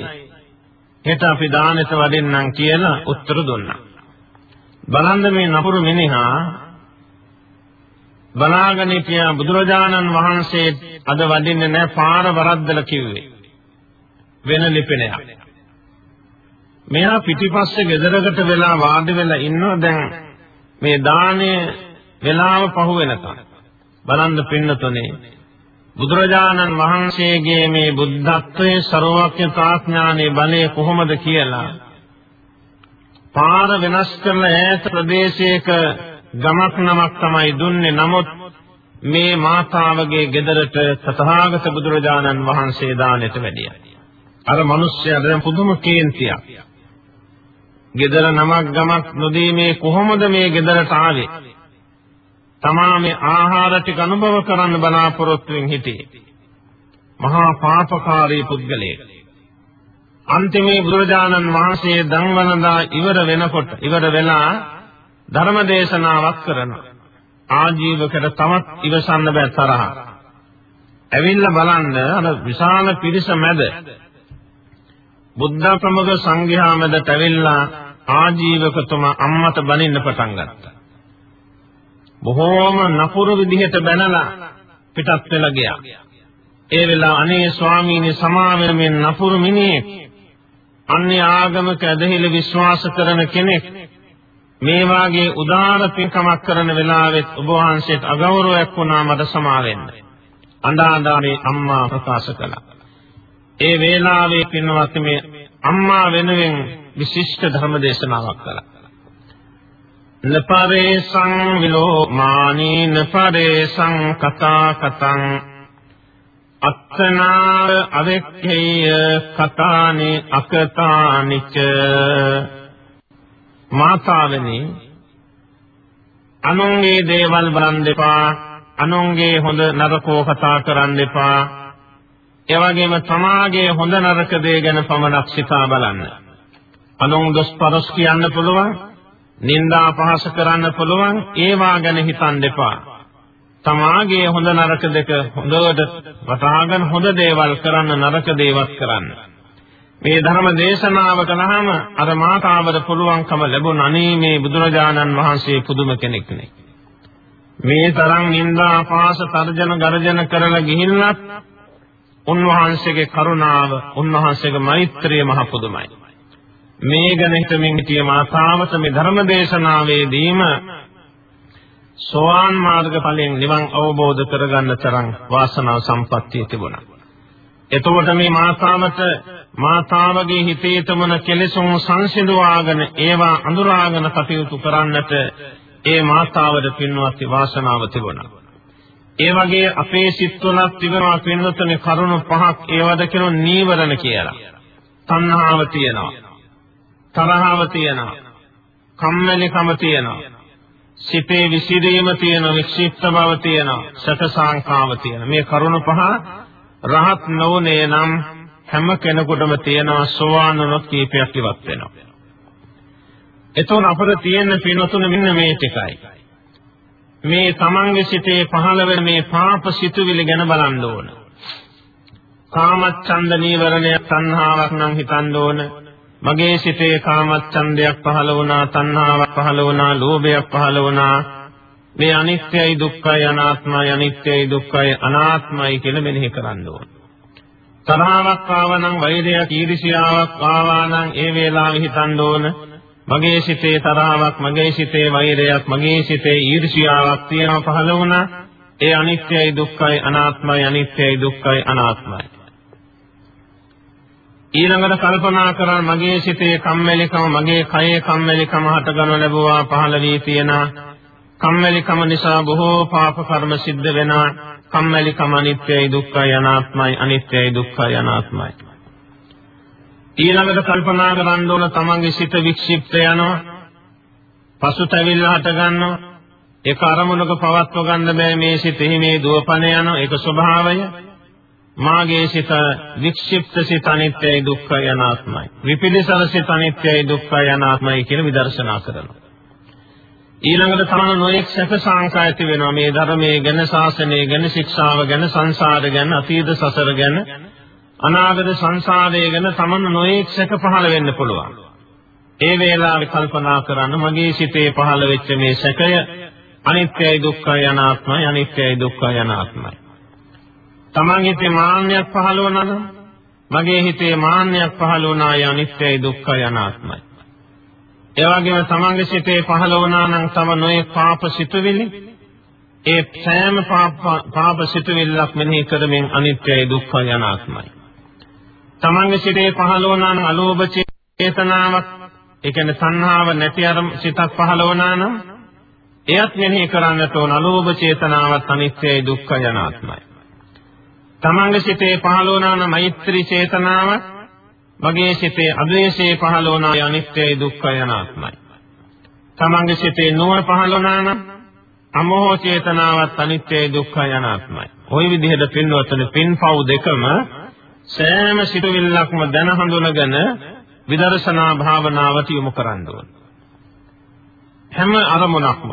හෙට අපි දානෙට වඩින්නම් කියලා උත්තර දුන්නා. බලන්න මේ නපුරු මිනිහා බලාගෙන හිටියා බුදුරජාණන් වහන්සේ අද වඩින්නේ නැහැ පාර වරද්දලා කිව්වේ. වෙන ලිපිනයක්. මෙයා පිටිපස්සේ ගෙදරකට වෙලා වාඩි වෙලා ඉන්නවා දැන් මේ දාණය වෙලාව පහු වෙනකම්. බලන්න පින්නතුනේ බුදුරජාණන් වහන්සේගේ මේ බුද්ධත්වයේ ਸਰවඥතා ඥානයේ බලය කොහොමද කියලා පාර වෙනස් කරන ඈත ප්‍රදේශයක ගමක් නමක් තමයි දුන්නේ නමුත් මේ මාතාවගේ ගෙදරට තථාගත බුදුරජාණන් වහන්සේ දානෙට වැඩියා. අර මිනිස්සයා දැන් පුදුම කේන්තියක්. ගෙදර නමක් ගමක් නොදී මේ කොහොමද මේ ගෙදරට ආවේ? තමා මේ ආහාර ටික අනුභව කරන්න බලාපොරොත්තුෙන් හිටියේ. මහා පාපකාරී පුද්ගලයෙක්. අන්තිමේ බුදුරජාණන් වහන්සේ ධම්වනදා ඉවර වෙනකොට ඉවර වෙලා ධර්ම දේශනාවක් කරනවා. ආජීවකට තවත් ඉවසන්න බෑ තරහ. ඇවිල්ලා බලන්න අර විශාල පිරිස මැද බුද්ධ ප්‍රමුඛ සංඝයා මැදට ඇවිල්ලා ආජීවකතුමා අම්මට බනින්න පටන් ගත්තා. බොහෝම නපුරු විදිහට බැනලා පිටත් වෙලා ගියා. ඒ වෙලාව අනේ ස්වාමීනි සමාවෙමින් නපුරු මිනිහෙක් අන්‍ය ආගමක ඇදහිලි විශ්වාස කරන කෙනෙක් මේ වාගේ උදාර පින්කමක් කරන වෙලාවෙත් ඔබ වහන්සේට අගෞරවයක් වුණා මට සමාවෙන්න. අඬාඬානේ අම්මා ප්‍රකාශ කළා. ඒ වේලාවේ පින්වත් මේ අම්මා වෙනුවෙන් විශිෂ්ට ධර්ම දේශනාවක් කළා. නපරේසං විලෝමානී නපරේසං කතා කතං අත්තනාර අවෙක්ඛේය කතානි අකතානිච මාතාවනි අනුන්ගේ දේවල් බලන් දෙපා අනුන්ගේ හොඳ නරකෝ කතා කරන්න එපා ඒ වගේම තමාගේ හොඳ නරක දේ ගැන පමණක් සිතා බලන්න. අනුන් දොස් පරස් කියන්න පුළුවන්. නින්දා පහස කරන්න පුළුවන් ඒවා ගැන හිතන්න එපා. තමාගේ හොඳ නරක දෙක හොඳට වටහාගෙන හොඳ දේවල් කරන්න නරක දේවල් කරන්න. මේ ධර්ම දේශනාව කළාම අර මාතාවට පුළුවන්කම ලැබුණ අනේ මේ බුදුරජාණන් වහන්සේ පුදුම කෙනෙක් නේ. මේ තරම් නින්දා අපහාස තර්ජන ගර්ජන කරලා ගිහිල්ලත් උන්වහන්සේගේ කරුණාව උන්වහන්සේගේ මෛත්‍රිය මහ පුදුමයි. මේ ගැන හිතමින් සිටිය මාතාවට මේ ධර්ම දේශනාවේදීම සෝවාන් මාර්ග ඵලයෙන් නිවන් අවබෝධ කරගන්න තරම් වාසනාව සම්පත්තිය තිබුණා. එතකොට මේ මාතාවට මාතාවගේ හිතේ තමන කෙලෙසුන් සංසිඳවාගෙන ඒවා අඳුරාගෙන කටයුතු කරන්නට ඒ මාතාවට පින්වත් වාසනාව තිබුණා. ඒ වගේ අපේ සිත්වලත් තිබෙනවා පින්වත්නි කරුණු පහක් ඒවද කියන නීවරණ කියලා. තණ්හාව තියෙනවා. තරහව තියෙනවා. කම්මැලිකම තියෙනවා. සිතේ විසිරීම තියෙනවා, වික්ෂිප්ත බව තියෙනවා, සත සංකාව තියෙනවා. මේ කරුණු පහ රහත් නොවනේ නම් හැම කෙනෙකුටම තියෙනවා සෝවාන් වුණොත් කීපයක් ඉවත් වෙනවා. එතකොට අපිට තියෙන පිනතුන මෙන්න මේ ටිකයි. මේ තමන්ගේ සිතේ පහළ වෙන මේ පාප සිතුවිලි ගැන බලන්න ඕන. කාමච්ඡන්ද නීවරණය තණ්හාවක් නම් හිතන්න ඕන. මගේ සිතේ කාමච්ඡන්දයක් පහළ වුණා, තණ්හාවක් පහළ වුණා, ලෝභයක් පහළ වුණා. මේ අනිත්‍යයි දුක්ඛයි අනාත්මයි අනිත්‍යයි දුක්ඛයි අනාත්මයි කියලා මෙනෙහි කරන්න ඕන. තරහාවක් ආවනම් වෛරයක් ඊර්ෂියාවක් ආවානම් ඒ වේලාවෙ හිතන්න ඕන මගේ සිතේ තරහාවක් මගේ සිතේ වෛරයක් මගේ සිතේ ඊර්ෂියාවක් තියෙනවා පහළ වුණා ඒ අනිත්‍යයි දුක්ඛයි අනාත්මයි අනිත්‍යයි දුක්ඛයි අනාත්මයි ඊළඟට කල්පනා කරා මගේ සිතේ කම්මැලිකම මගේ කයේ කම්මැලිකම හටගනු ලැබුවා පහළ වී තියෙනා කම්මැලිකම නිසා බොහෝ පාප කර්ම සිද්ධ වෙනවා කම්මැලිකම අනිත්‍යයි දුක්ඛයි අනාත්මයි අනිත්‍යයි දුක්ඛයි අනාත්මයි. ඊළඟට කල්පනා කරන්න ඕන තමන්ගේ සිත වික්ෂිප්ත යනවා පසුතැවිල්ල හට ගන්නවා ඒක අරමුණක පවත්ව ගන්න බෑ මේ සිතෙහි මේ දුවපන යනවා ඒක ස්වභාවය. මාගේ සිත වික්ෂිප්ත සිත අනිත්‍යයි දුක්ඛයි අනාත්මයි. විපිලිසර සිත අනිත්‍යයි දුක්ඛයි අනාත්මයි කියලා විදර්ශනා කරනවා. ඊළඟට තමයි නොඑක් සැප සංකා ඇති වෙනවා. මේ ධර්මයේ ගැන ශාසනය ගැන ශික්ෂාව ගැන සංසාර ගැන අතීත සසර ගැන අනාගත සංසාරය ගැන තමන නොඑක් සැප පහළ වෙන්න පුළුවන්. ඒ වේලාවේ කල්පනා කරන්න මගේ සිතේ පහළ වෙච්ච මේ සැකය අනිත්‍යයි දුක්ඛයි අනාත්මයි අනිත්‍යයි දුක්ඛයි අනාත්මයි. තමන්ගේ හිතේ මාන්නයක් පහළ වුණා නම් මගේ හිතේ මාන්නයක් පහළ වුණා ය අනිත්‍යයි දුක්ඛයි අනාත්මයි ඒ වගේම තමන්ගේ සිතේ පහළ වුණා නම් තම නොයේ පාප සිතුවිලි ඒ සෑම පාප සිතුවිල්ලක් මෙනෙහි කරමින් අනිත්‍යයි දුක්ඛයි අනාත්මයි. තමන්ගේ සිතේ පහළ වුණා නම් අලෝභ චේතනාවක් ඒ කියන්නේ සංහාව නැති අරම සිතක් පහළ වුණා නම් එයත් මෙනෙහි කරන්නට ඕන අලෝභ චේතනාවත් අනිත්‍යයි දුක්ඛයි අනාත්මයි. තමන්ගේ සිතේ පහළ වුණාන මෛත්‍රී චේතනාව මගේ සිතේ අද්වේෂයේ පහළ වුණා අනිත්‍යයි දුක්ඛයි අනාත්මයි. තමන්ගේ සිතේ නුවණ පහළ වුණාන අමෝහ චේතනාවත් අනිත්‍යයි දුක්ඛයි අනාත්මයි. ওই විදිහට පින්වත්නි පින්පව් දෙකම සෑම සිතුවිල්ලක්ම දැන හඳුනගෙන විදර්ශනා භාවනාවට යොමු කරන්න ඕන. හැම අරමුණක්ම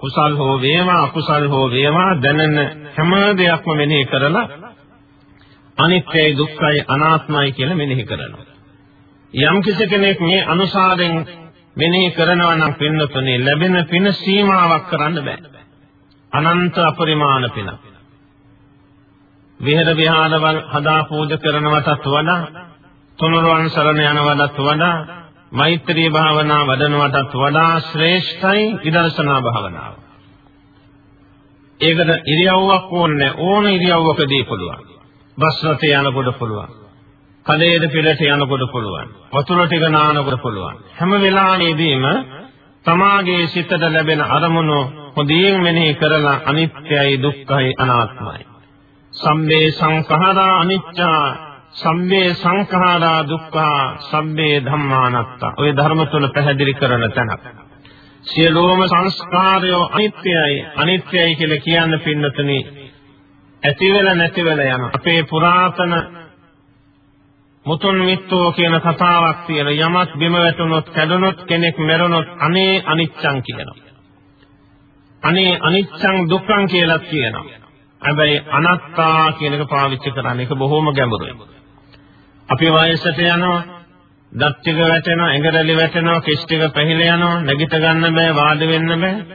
කුසල් හෝ වේවා අකුසල් හෝ වේවා දැනෙන හැම දෙයක්ම මෙනෙහි කරලා අනිත්‍යයි දුක්ඛයි අනාත්මයි කියලා මෙනෙහි කරනවා. යම් කෙනෙක් මේ අනුසාරයෙන් මෙනෙහි කරනවා නම් පින්නතුනේ ලැබෙන පින සීමාවක් කරන්න බෑ. අනන්ත අපරිමාණ පින. විහෙර විහාරවල හදා පූජා කරනවටත් වඩා තුනුරුවන් සරණ යනවටත් වඩා මෛත්‍රී භාවනා වඩනවටත් වඩා ශ්‍රේෂ්ඨයි විදර්ශනා භාවනාව. ඒකට ඉරියව්වක් ඕනේ ඕන ඉරියව්වකදී පුළුවන්. බස් රථේ යනකොට පුළුවන්. කඩේද පිළට යනකොට පුළුවන්. වතුර ටික නානකොට පුළුවන්. හැම වෙලාවෙදීම තමාගේ සිතට ලැබෙන අරමුණු හොඳින් මෙනෙහි කරලා අනිත්‍යයි දුක්ඛයි අනාත්මයි. සම්මේ සංඛාරා අනිච්චා සම්මේ සංඛාරා දුක්ඛා සම්මේ ධම්මානත්තා. ඔය ධර්ම තුන පැහැදිලි කරන තැනක්. සියලුම සංස්කාරය අනිත්‍යයි අනිත්‍යයි කියලා කියන්න පින්නතුනි ඇති වෙලා නැති වෙලා යන අපේ පුරාතන මුතුන් මිත්තෝ කියන කතාවක් තියෙන යමක් බිම වැටුනොත් කැඩුනොත් කෙනෙක් මැරුණොත් අනේ අනිච්චං කියනවා. අනේ අනිච්චං දුක්ඛං කියලා කියනවා. හැබැයි අනත්තා කියන එක පාවිච්චි කරන්නේ ඒක බොහොම ගැඹුරුයි. අපි වයසට යනවා, දත් ටික වැටෙනවා, ඇඟරලි වැටෙනවා, කිස් ටික පැහිලා යනවා, නැගිට ගන්න බෑ, වාඩ වෙන්න බෑ.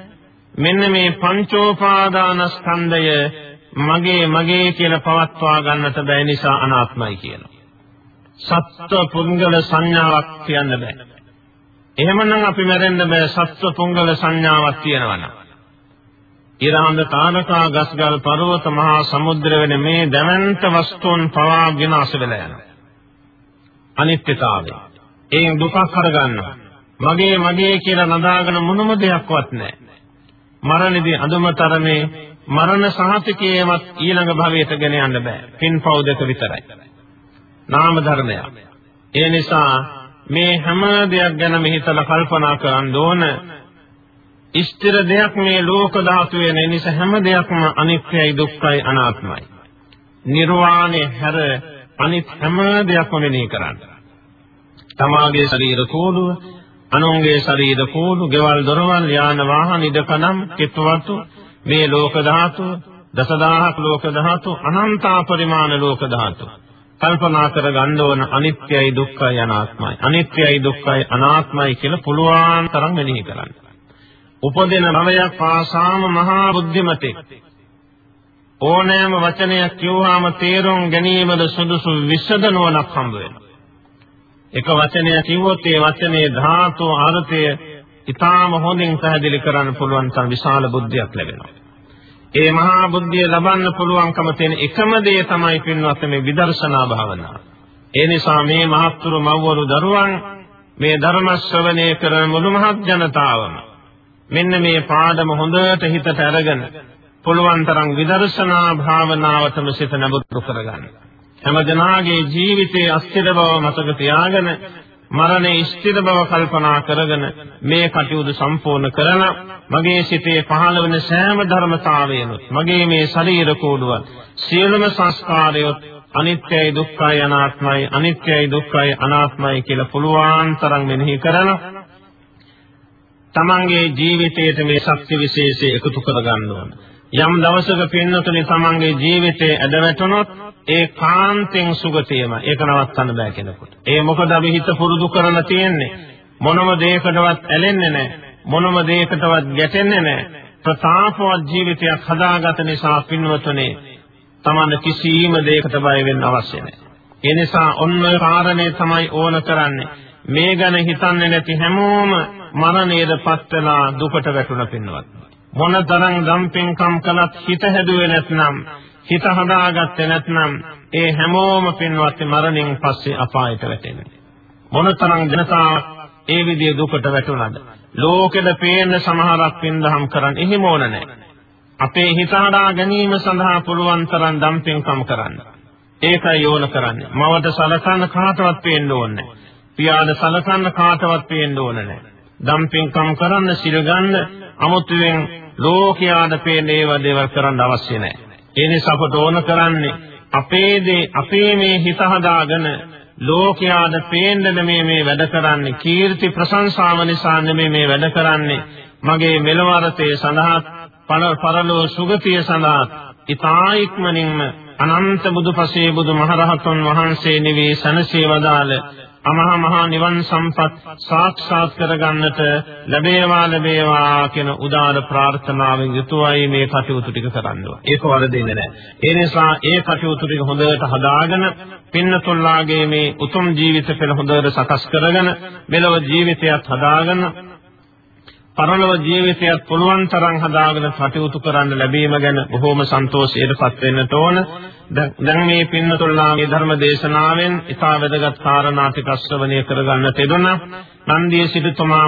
මෙන්න මේ පංචෝපාදානස්කන්ධය මගේ මගේ කියලා පවත්වා ගන්නට බැහැ නිසා අනාත්මයි කියනවා. සත්ව පුංගල සංඥාවක් කියන්න බෑ. එහෙමනම් අපි මැරෙන්න බෑ සත්ව පුංගල සංඥාවක් තියෙනවා නම්. ඊරාන්ද තානකා ගස්ගල් පර්වත මහා සමුද්‍ර වෙන මේ දැවැන්ත වස්තුන් පවා විනාශ වෙලා යනවා. අනිත්‍යතාවය. ඒන් දුකක් හරගන්නවා. මගේ මගේ කියලා නදාගෙන මොනම දෙයක්වත් නැහැ. මරණදී අඳුමතරමේ මරණ සහතිකයේවත් ඊළඟ භවයට ගෙන යන්න බෑ. පින්පව් දෙක විතරයි. නාම ධර්මයක්. ඒ නිසා මේ හැම දෙයක් ගැන මෙහිතලා කල්පනා කරන්න ඕන. ඉෂ්ඨිර දෙයක් මේ ලෝක ධාතුවේ නැ නිසා හැම දෙයක්ම අනිත්‍යයි දුක්ඛයි අනාත්මයි. නිර්වාණය හැර අනිත් හැම දෙයක්ම මෙනෙහි කරන්න. තමාගේ ශරීර කෝඩුව, අනුන්ගේ ශරීර කෝඩු, ගෙවල් දොරවල්, යාන වාහන ඉදකනම්, කිත්වතු මේ ලෝක ධාතුව, දසදහක් ලෝක ධාතු, අනන්ත පරිමාණ ලෝක ධාතු. කල්පනා කර ගන්න ඕන අනිත්‍යයි දුක්ඛයි අනාත්මයි. අනිත්‍යයි දුක්ඛයි අනාත්මයි කියලා පුළුවන් තරම් මෙනෙහි කරන්න. උපදින නවයක් පාසාම මහා බුද්ධිමතෙක්. ඕනෑම වචනයක් කියවහම තේරුම් ගැනීමද සුදුසු විසදනුවණක් හම්බ වෙනවා. එක වචනයක් කිව්වොත් ඒ වචනේ ධාතු අර්ථය ඊටාම හොඳින් පැහැදිලි කරන්න පුළුවන් තරම් විශාල බුද්ධියක් ලැබෙනවා. ඒ මහා බුද්ධිය ලබන්න පුළුවන්කම තියෙන එකම දේ තමයි පින්වත් මේ විදර්ශනා භාවනාව. ඒ නිසා මේ මහත්තුරු මව්වරු දරුවන් මේ ධර්ම ශ්‍රවණය කරන මුළු මහත් ජනතාවම මෙන්න මේ පාඩම හොඳට හිතට අරගෙන පුළුවන් තරම් විදර්ශනා භාවනාවටම සිත නඹුරු කරගන්න. හැම දිනාගේ ජීවිතයේ අස්තිර බව මතක තියාගෙන මරණය ස්ථිර බව කල්පනා කරගෙන මේ කටයුතු සම්පූර්ණ කරන මගේ සිතේ පහළ වෙන සෑම ධර්මතාවයනොත් මගේ මේ ශරීර කෝඩුවත් සියලුම සංස්කාරයොත් අනිත්‍යයි දුක්ඛයි අනාත්මයි අනිත්‍යයි දුක්ඛයි අනාත්මයි කියලා පුළුවන් තරම් මෙනෙහි කරන තමන්ගේ ජීවිතයට මේ ශක්ති විශේෂය එකතු කරගන්න ඕන. යම් දවසක පින්නතුනි තමන්ගේ ජීවිතයේ ඇදවැටුනොත් ඒ කාන්තෙන් සුගතියම ඒක නවත්තන්න බෑ කෙනෙකුට. ඒ මොකද අපි හිත පුරුදු කරලා තියෙන්නේ මොනම දෙයකටවත් ඇලෙන්නේ නැහැ. මොනම දෙයකටවත් ගැටෙන්නේ නැහැ. ප්‍රතාපවත් ජීවිතයක් හදාගත නිසා පින්වතුනි තමන්න කිසිම දෙයකට බය වෙන්න අවශ්‍ය නැහැ. ඒ නිසා ඔන්න කාරණේ තමයි ඕන කරන්නේ. මේ ගැන හිතන්නේ නැති හැමෝම මරණයටපත් වෙලා දුකට වැටුණ පින්වත්. මොනතරම් ගම්පින්කම් කළත් හිත හැදුවේ නැත්නම් හිත හදාගත්තේ නැත්නම් ඒ හැමෝම පින්වත් මරණයෙන් පස්සේ අපායට වැටෙනවා. මොනතරම් ජනතාව ඒ විදිය දුකට වැටුණාද? ලෝකෙද පේන සමහරක් පින්දහම් කරන්න එහෙම ඕන නැහැ. අපේ හිත හදා ගැනීම සඳහා පුළුවන් තරම් දම්පින්කම් කරන්න. ඒකයි ඕන කරන්නේ. මවට සලකන්න කාටවත් පේන්න ඕනේ නැහැ. පියාද සලකන්න කාටවත් පේන්න ඕනේ නැහැ. දම්පින්කම් කරන්න සිල් ගන්න අමුතුවෙන් ලෝකයාට පේන ඒවා දේවල් කරන්න අවශ්‍ය නැහැ. ඒ නිසා අපට ඕන කරන්නේ අපේ දේ අපේ මේ හිත හදාගෙන ලෝකයාට පේන්න මේ මේ වැඩ කරන්නේ? කීර්ති ප්‍රශංසාව නිසා නෙමෙයි මේ වැඩ කරන්නේ. මගේ මෙලවරතේ සඳහා පරලෝ සුගතිය සඳහා ඊතා ඉක්මනින්ම අනන්ත බුදුපසේ බුදුමහරහතුන් වහන්සේ නිවී සනසේ වදාළ අමහා මහා නිවන් සම්පත් සාක්ෂාත් කරගන්නට ලැබේවා ලැබේවා කියන උදාර ප්‍රාර්ථනාවෙන් යුතුවයි මේ කටයුතු ටික කරන්නේ. ඒක වරදින්නේ නැහැ. ඒ නිසා ඒ කටයුතු ටික හොඳට හදාගෙන පින්නතුල්ලාගේ මේ උතුම් ජීවිත පෙළ හොඳට සකස් කරගෙන මෙලොව ජීවිතයත් හදාගෙන පරලොව ජීවිතයත් පුළුවන් තරම් හදාගෙන කටයුතු කරන්න ලැබීම ගැන බොහෝම සන්තෝෂයටපත් වෙන්නට ඕන. දැන් මේ පින්නතුල්ලාගේ ධර්ම දේශනාවෙන් ඉතා වැදගත් කාරණා ටික ශ්‍රවණය කරගන්න තිබුණා. නන්දිය සිටුතුමා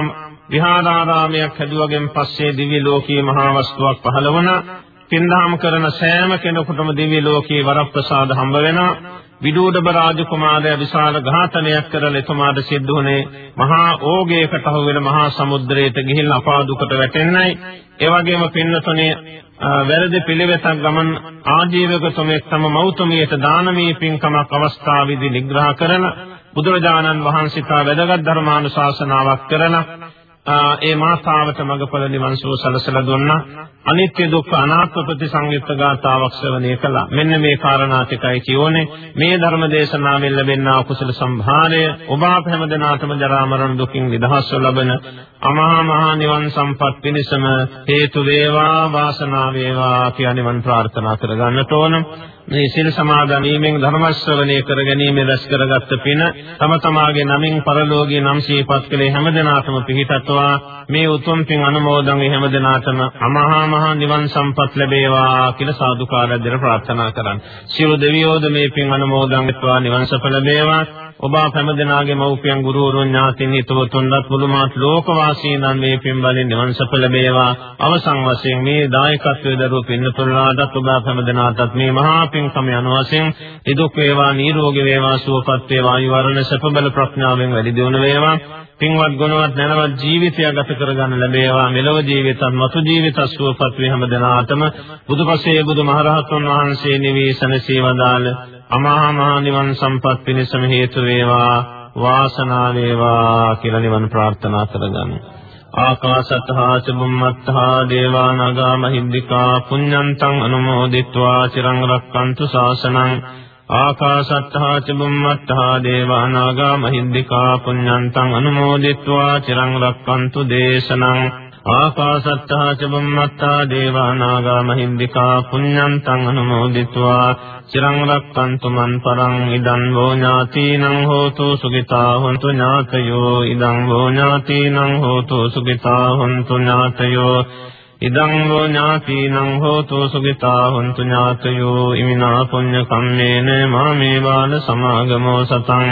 විහාරාරාමයක් හැදුවගෙන් පස්සේ දිව්‍ය ලෝකීය මහා වස්තුවක් පහළ වුණා. පින්දාම් කරන සෑම කෙනෙකුටම දිව්‍ය ලෝකයේ වරප්‍රසාද හම්බ වෙනවා. විදූඩබ රාජකුමාරයා විශාල ඝාතනයක් කරලා එතුමාට සිද්ධ වුණේ මහා ඕගයකට අහු වෙන මහා සමුද්‍රයට ගිහිල්ලා අපාදුකට වැටෙන්නයි. ඒ වගේම පින්නතුනේ වැරදි පිළිවෙතක් ගමන් ආජීවකතුමෙක් තම මෞතුමියට දානමී පින්කමක් අවස්ථාවේදී නිග්‍රහ කරන බුදුරජාණන් වහන්සේ තා වැදගත් ධර්මානුශාසනාවක් කරන ඒ මාතාවට මගපල නිවන් සුව සලසලා දුන්නා. අනිත්‍ය දුක්ඛ අනාත්ම ප්‍රතිසංයුක්ත ගාථාවක් ශ්‍රවණය කළා. මෙන්න මේ කාරණා ටිකයි කියෝනේ. මේ ධර්ම දේශනාවෙන් ලැබෙනා කුසල සම්භාරය ඔබ අප හැමදෙනාටම ජරා මරණ දුකින් නිදහස්ව ලබන අමහා මහා නිවන් සම්පත් පිණිසම හේතු වේවා වාසනාව වේවා කියන නිවන් ප්‍රාර්ථනා කරගන්නට ඕන. මේ සිල් සමාදන් වීමෙන් ධර්ම ශ්‍රවණය කර ගැනීම රැස් කරගත්ත පින තම තමාගේ නමින් පරලෝකීය නම් සිහිපත් කළේ හැමදෙනාටම පිහිටත්වා මේ උතුම් පින් අනුමෝදන් වේ හැමදෙනාටම අමහා මහා නිවන් සම්පත් ලැබේවා කියලා සාදුකාරයක් දෙන ප්‍රාර්ථනා කරන්න. සියලු දෙවියෝද මේ පින් අනුමෝදන් වෙත්වා නිවන් සප ලැබේවා. ඔබ හැම දෙනාගේ මව්පියන් ගුරුවරුන් ඥාතීන් හිතවතුන්වත් මුළුමහත් ලෝකවාසීන් මේ පින් බලෙන් නිවන් සප ලැබේවා. අවසන් වශයෙන් මේ දායකත්වයේ දරුවෝ පින්නතුල්ලාටත් ඔබ හැම දෙනාටත් මේ මහා පින්කම අනුවසෙන් ඉදුක් වේවා නිරෝගී වේවා සුවපත් වේවා ආයු වර්ණ සප බල ප්‍රඥාවෙන් වැඩි දියුණු වේවා. පින්වත් ගුණවත් නැනවත් ජීවිතය ගත කරගන්න ලැබේවා මෙලොව ජීවිතත් මතු ජීවිත සුවපත් වේ හැම දිනාටම බුදුපසේ බුදුමහරහතුන් වහන්සේ නිවේසනසේ වදාළ අමහා මහ නිවන් සම්පත් පිණසම හේතු වේවා වාසනාව වේවා කියලා නිවන් ප්‍රාර්ථනා කරගන්න. ආකාශත්හා චුම්මත්හා දේවා නග මහින්దికා පුඤ්ඤන්තං අනුමෝදිත්වා චිරං රක්칸තු ශාසනං ආකාශත්හා චුම්මත්හා දේවා නග මහින්దికා පුඤ්ඤන්තං අනුමෝදිත්වා චිරං රක්칸තු දේශනං ආකාශත්තා ච බුම්මත්තා දේවා නාග මහින්దికා පුඤ්ඤං තං අනුමෝදිत्वा චිරං රක්칸තු මන් පරං ඉදං වෝ ඥාතිනං හෝතු සුගිතා හොන්තු ඥාතයෝ ඉදං වෝ ඥාතිනං හෝතු සුගිතා හොන්තු ඥාතයෝ ඉදං වෝ ඥාතිනං හෝතු සුගිතා හොන්තු ඥාතයෝ ඉමිනා පුඤ්ඤ කම්මේන මාමේ බාල සමාගමෝ සතං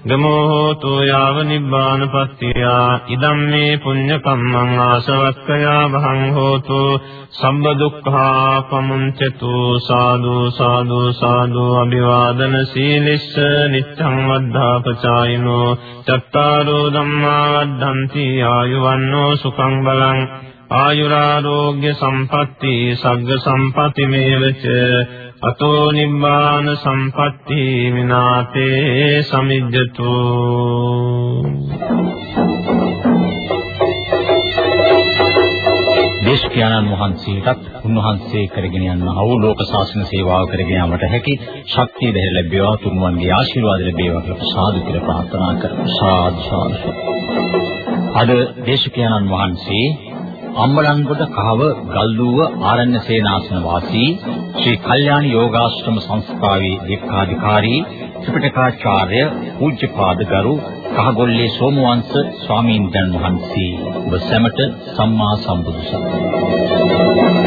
ගමෝ හෝතු යාව නිබ්බානපත්තිය ඉදම් මේ පුඤ්ඤ කම්මං ආසවක්ඛයා භං හෝතු. සම්බ දුක්ඛා පමුංචතු. සාදු සාදු සාදු. අභිවාදන සීලිස්ස නිච්ඡං වද්ධාපචායිනෝ. චත්තාරෝ ධම්මා වද්ධන්ති ආයුවන්නෝ සුඛං බලං. ආයුරාෝග්‍ය සම්පatti සග්ග සම්පatti මේවච අතෝ නිබ්බාන සම්පatti විනාතේ සමිජ්ජතු දේශකයන්න් වහන්සේටත් උන්වහන්සේ කරගෙන යනා වූ ලෝක ශාසන සේවාව කරගෙන යාමට හැකි ශක්තිය දෙහෙ ලැබේවා තුන්වන්ගේ ආශිර්වාද ලැබේවා කියලා සාදු කියලා ප්‍රාර්ථනා කරමු. සාදු සාදු. අද දේශකයන්න් වහන්සේ අම්බලන්ගොඩ කහව ගල්දුව ආරණ්‍ය සේනාසන වාසී ශ්‍රී කල්යාණ යෝගාශ්‍රම සංස්ථාවේ දීප්කාධිකාරී ත්‍රිපිටකාචාර්ය පූජ්‍යපාද ගරු කහගොල්ලේ සෝමවංශ ස්වාමීන් වහන්සේ. ඔබ සැමට සම්මා සම්බුදු සරණයි.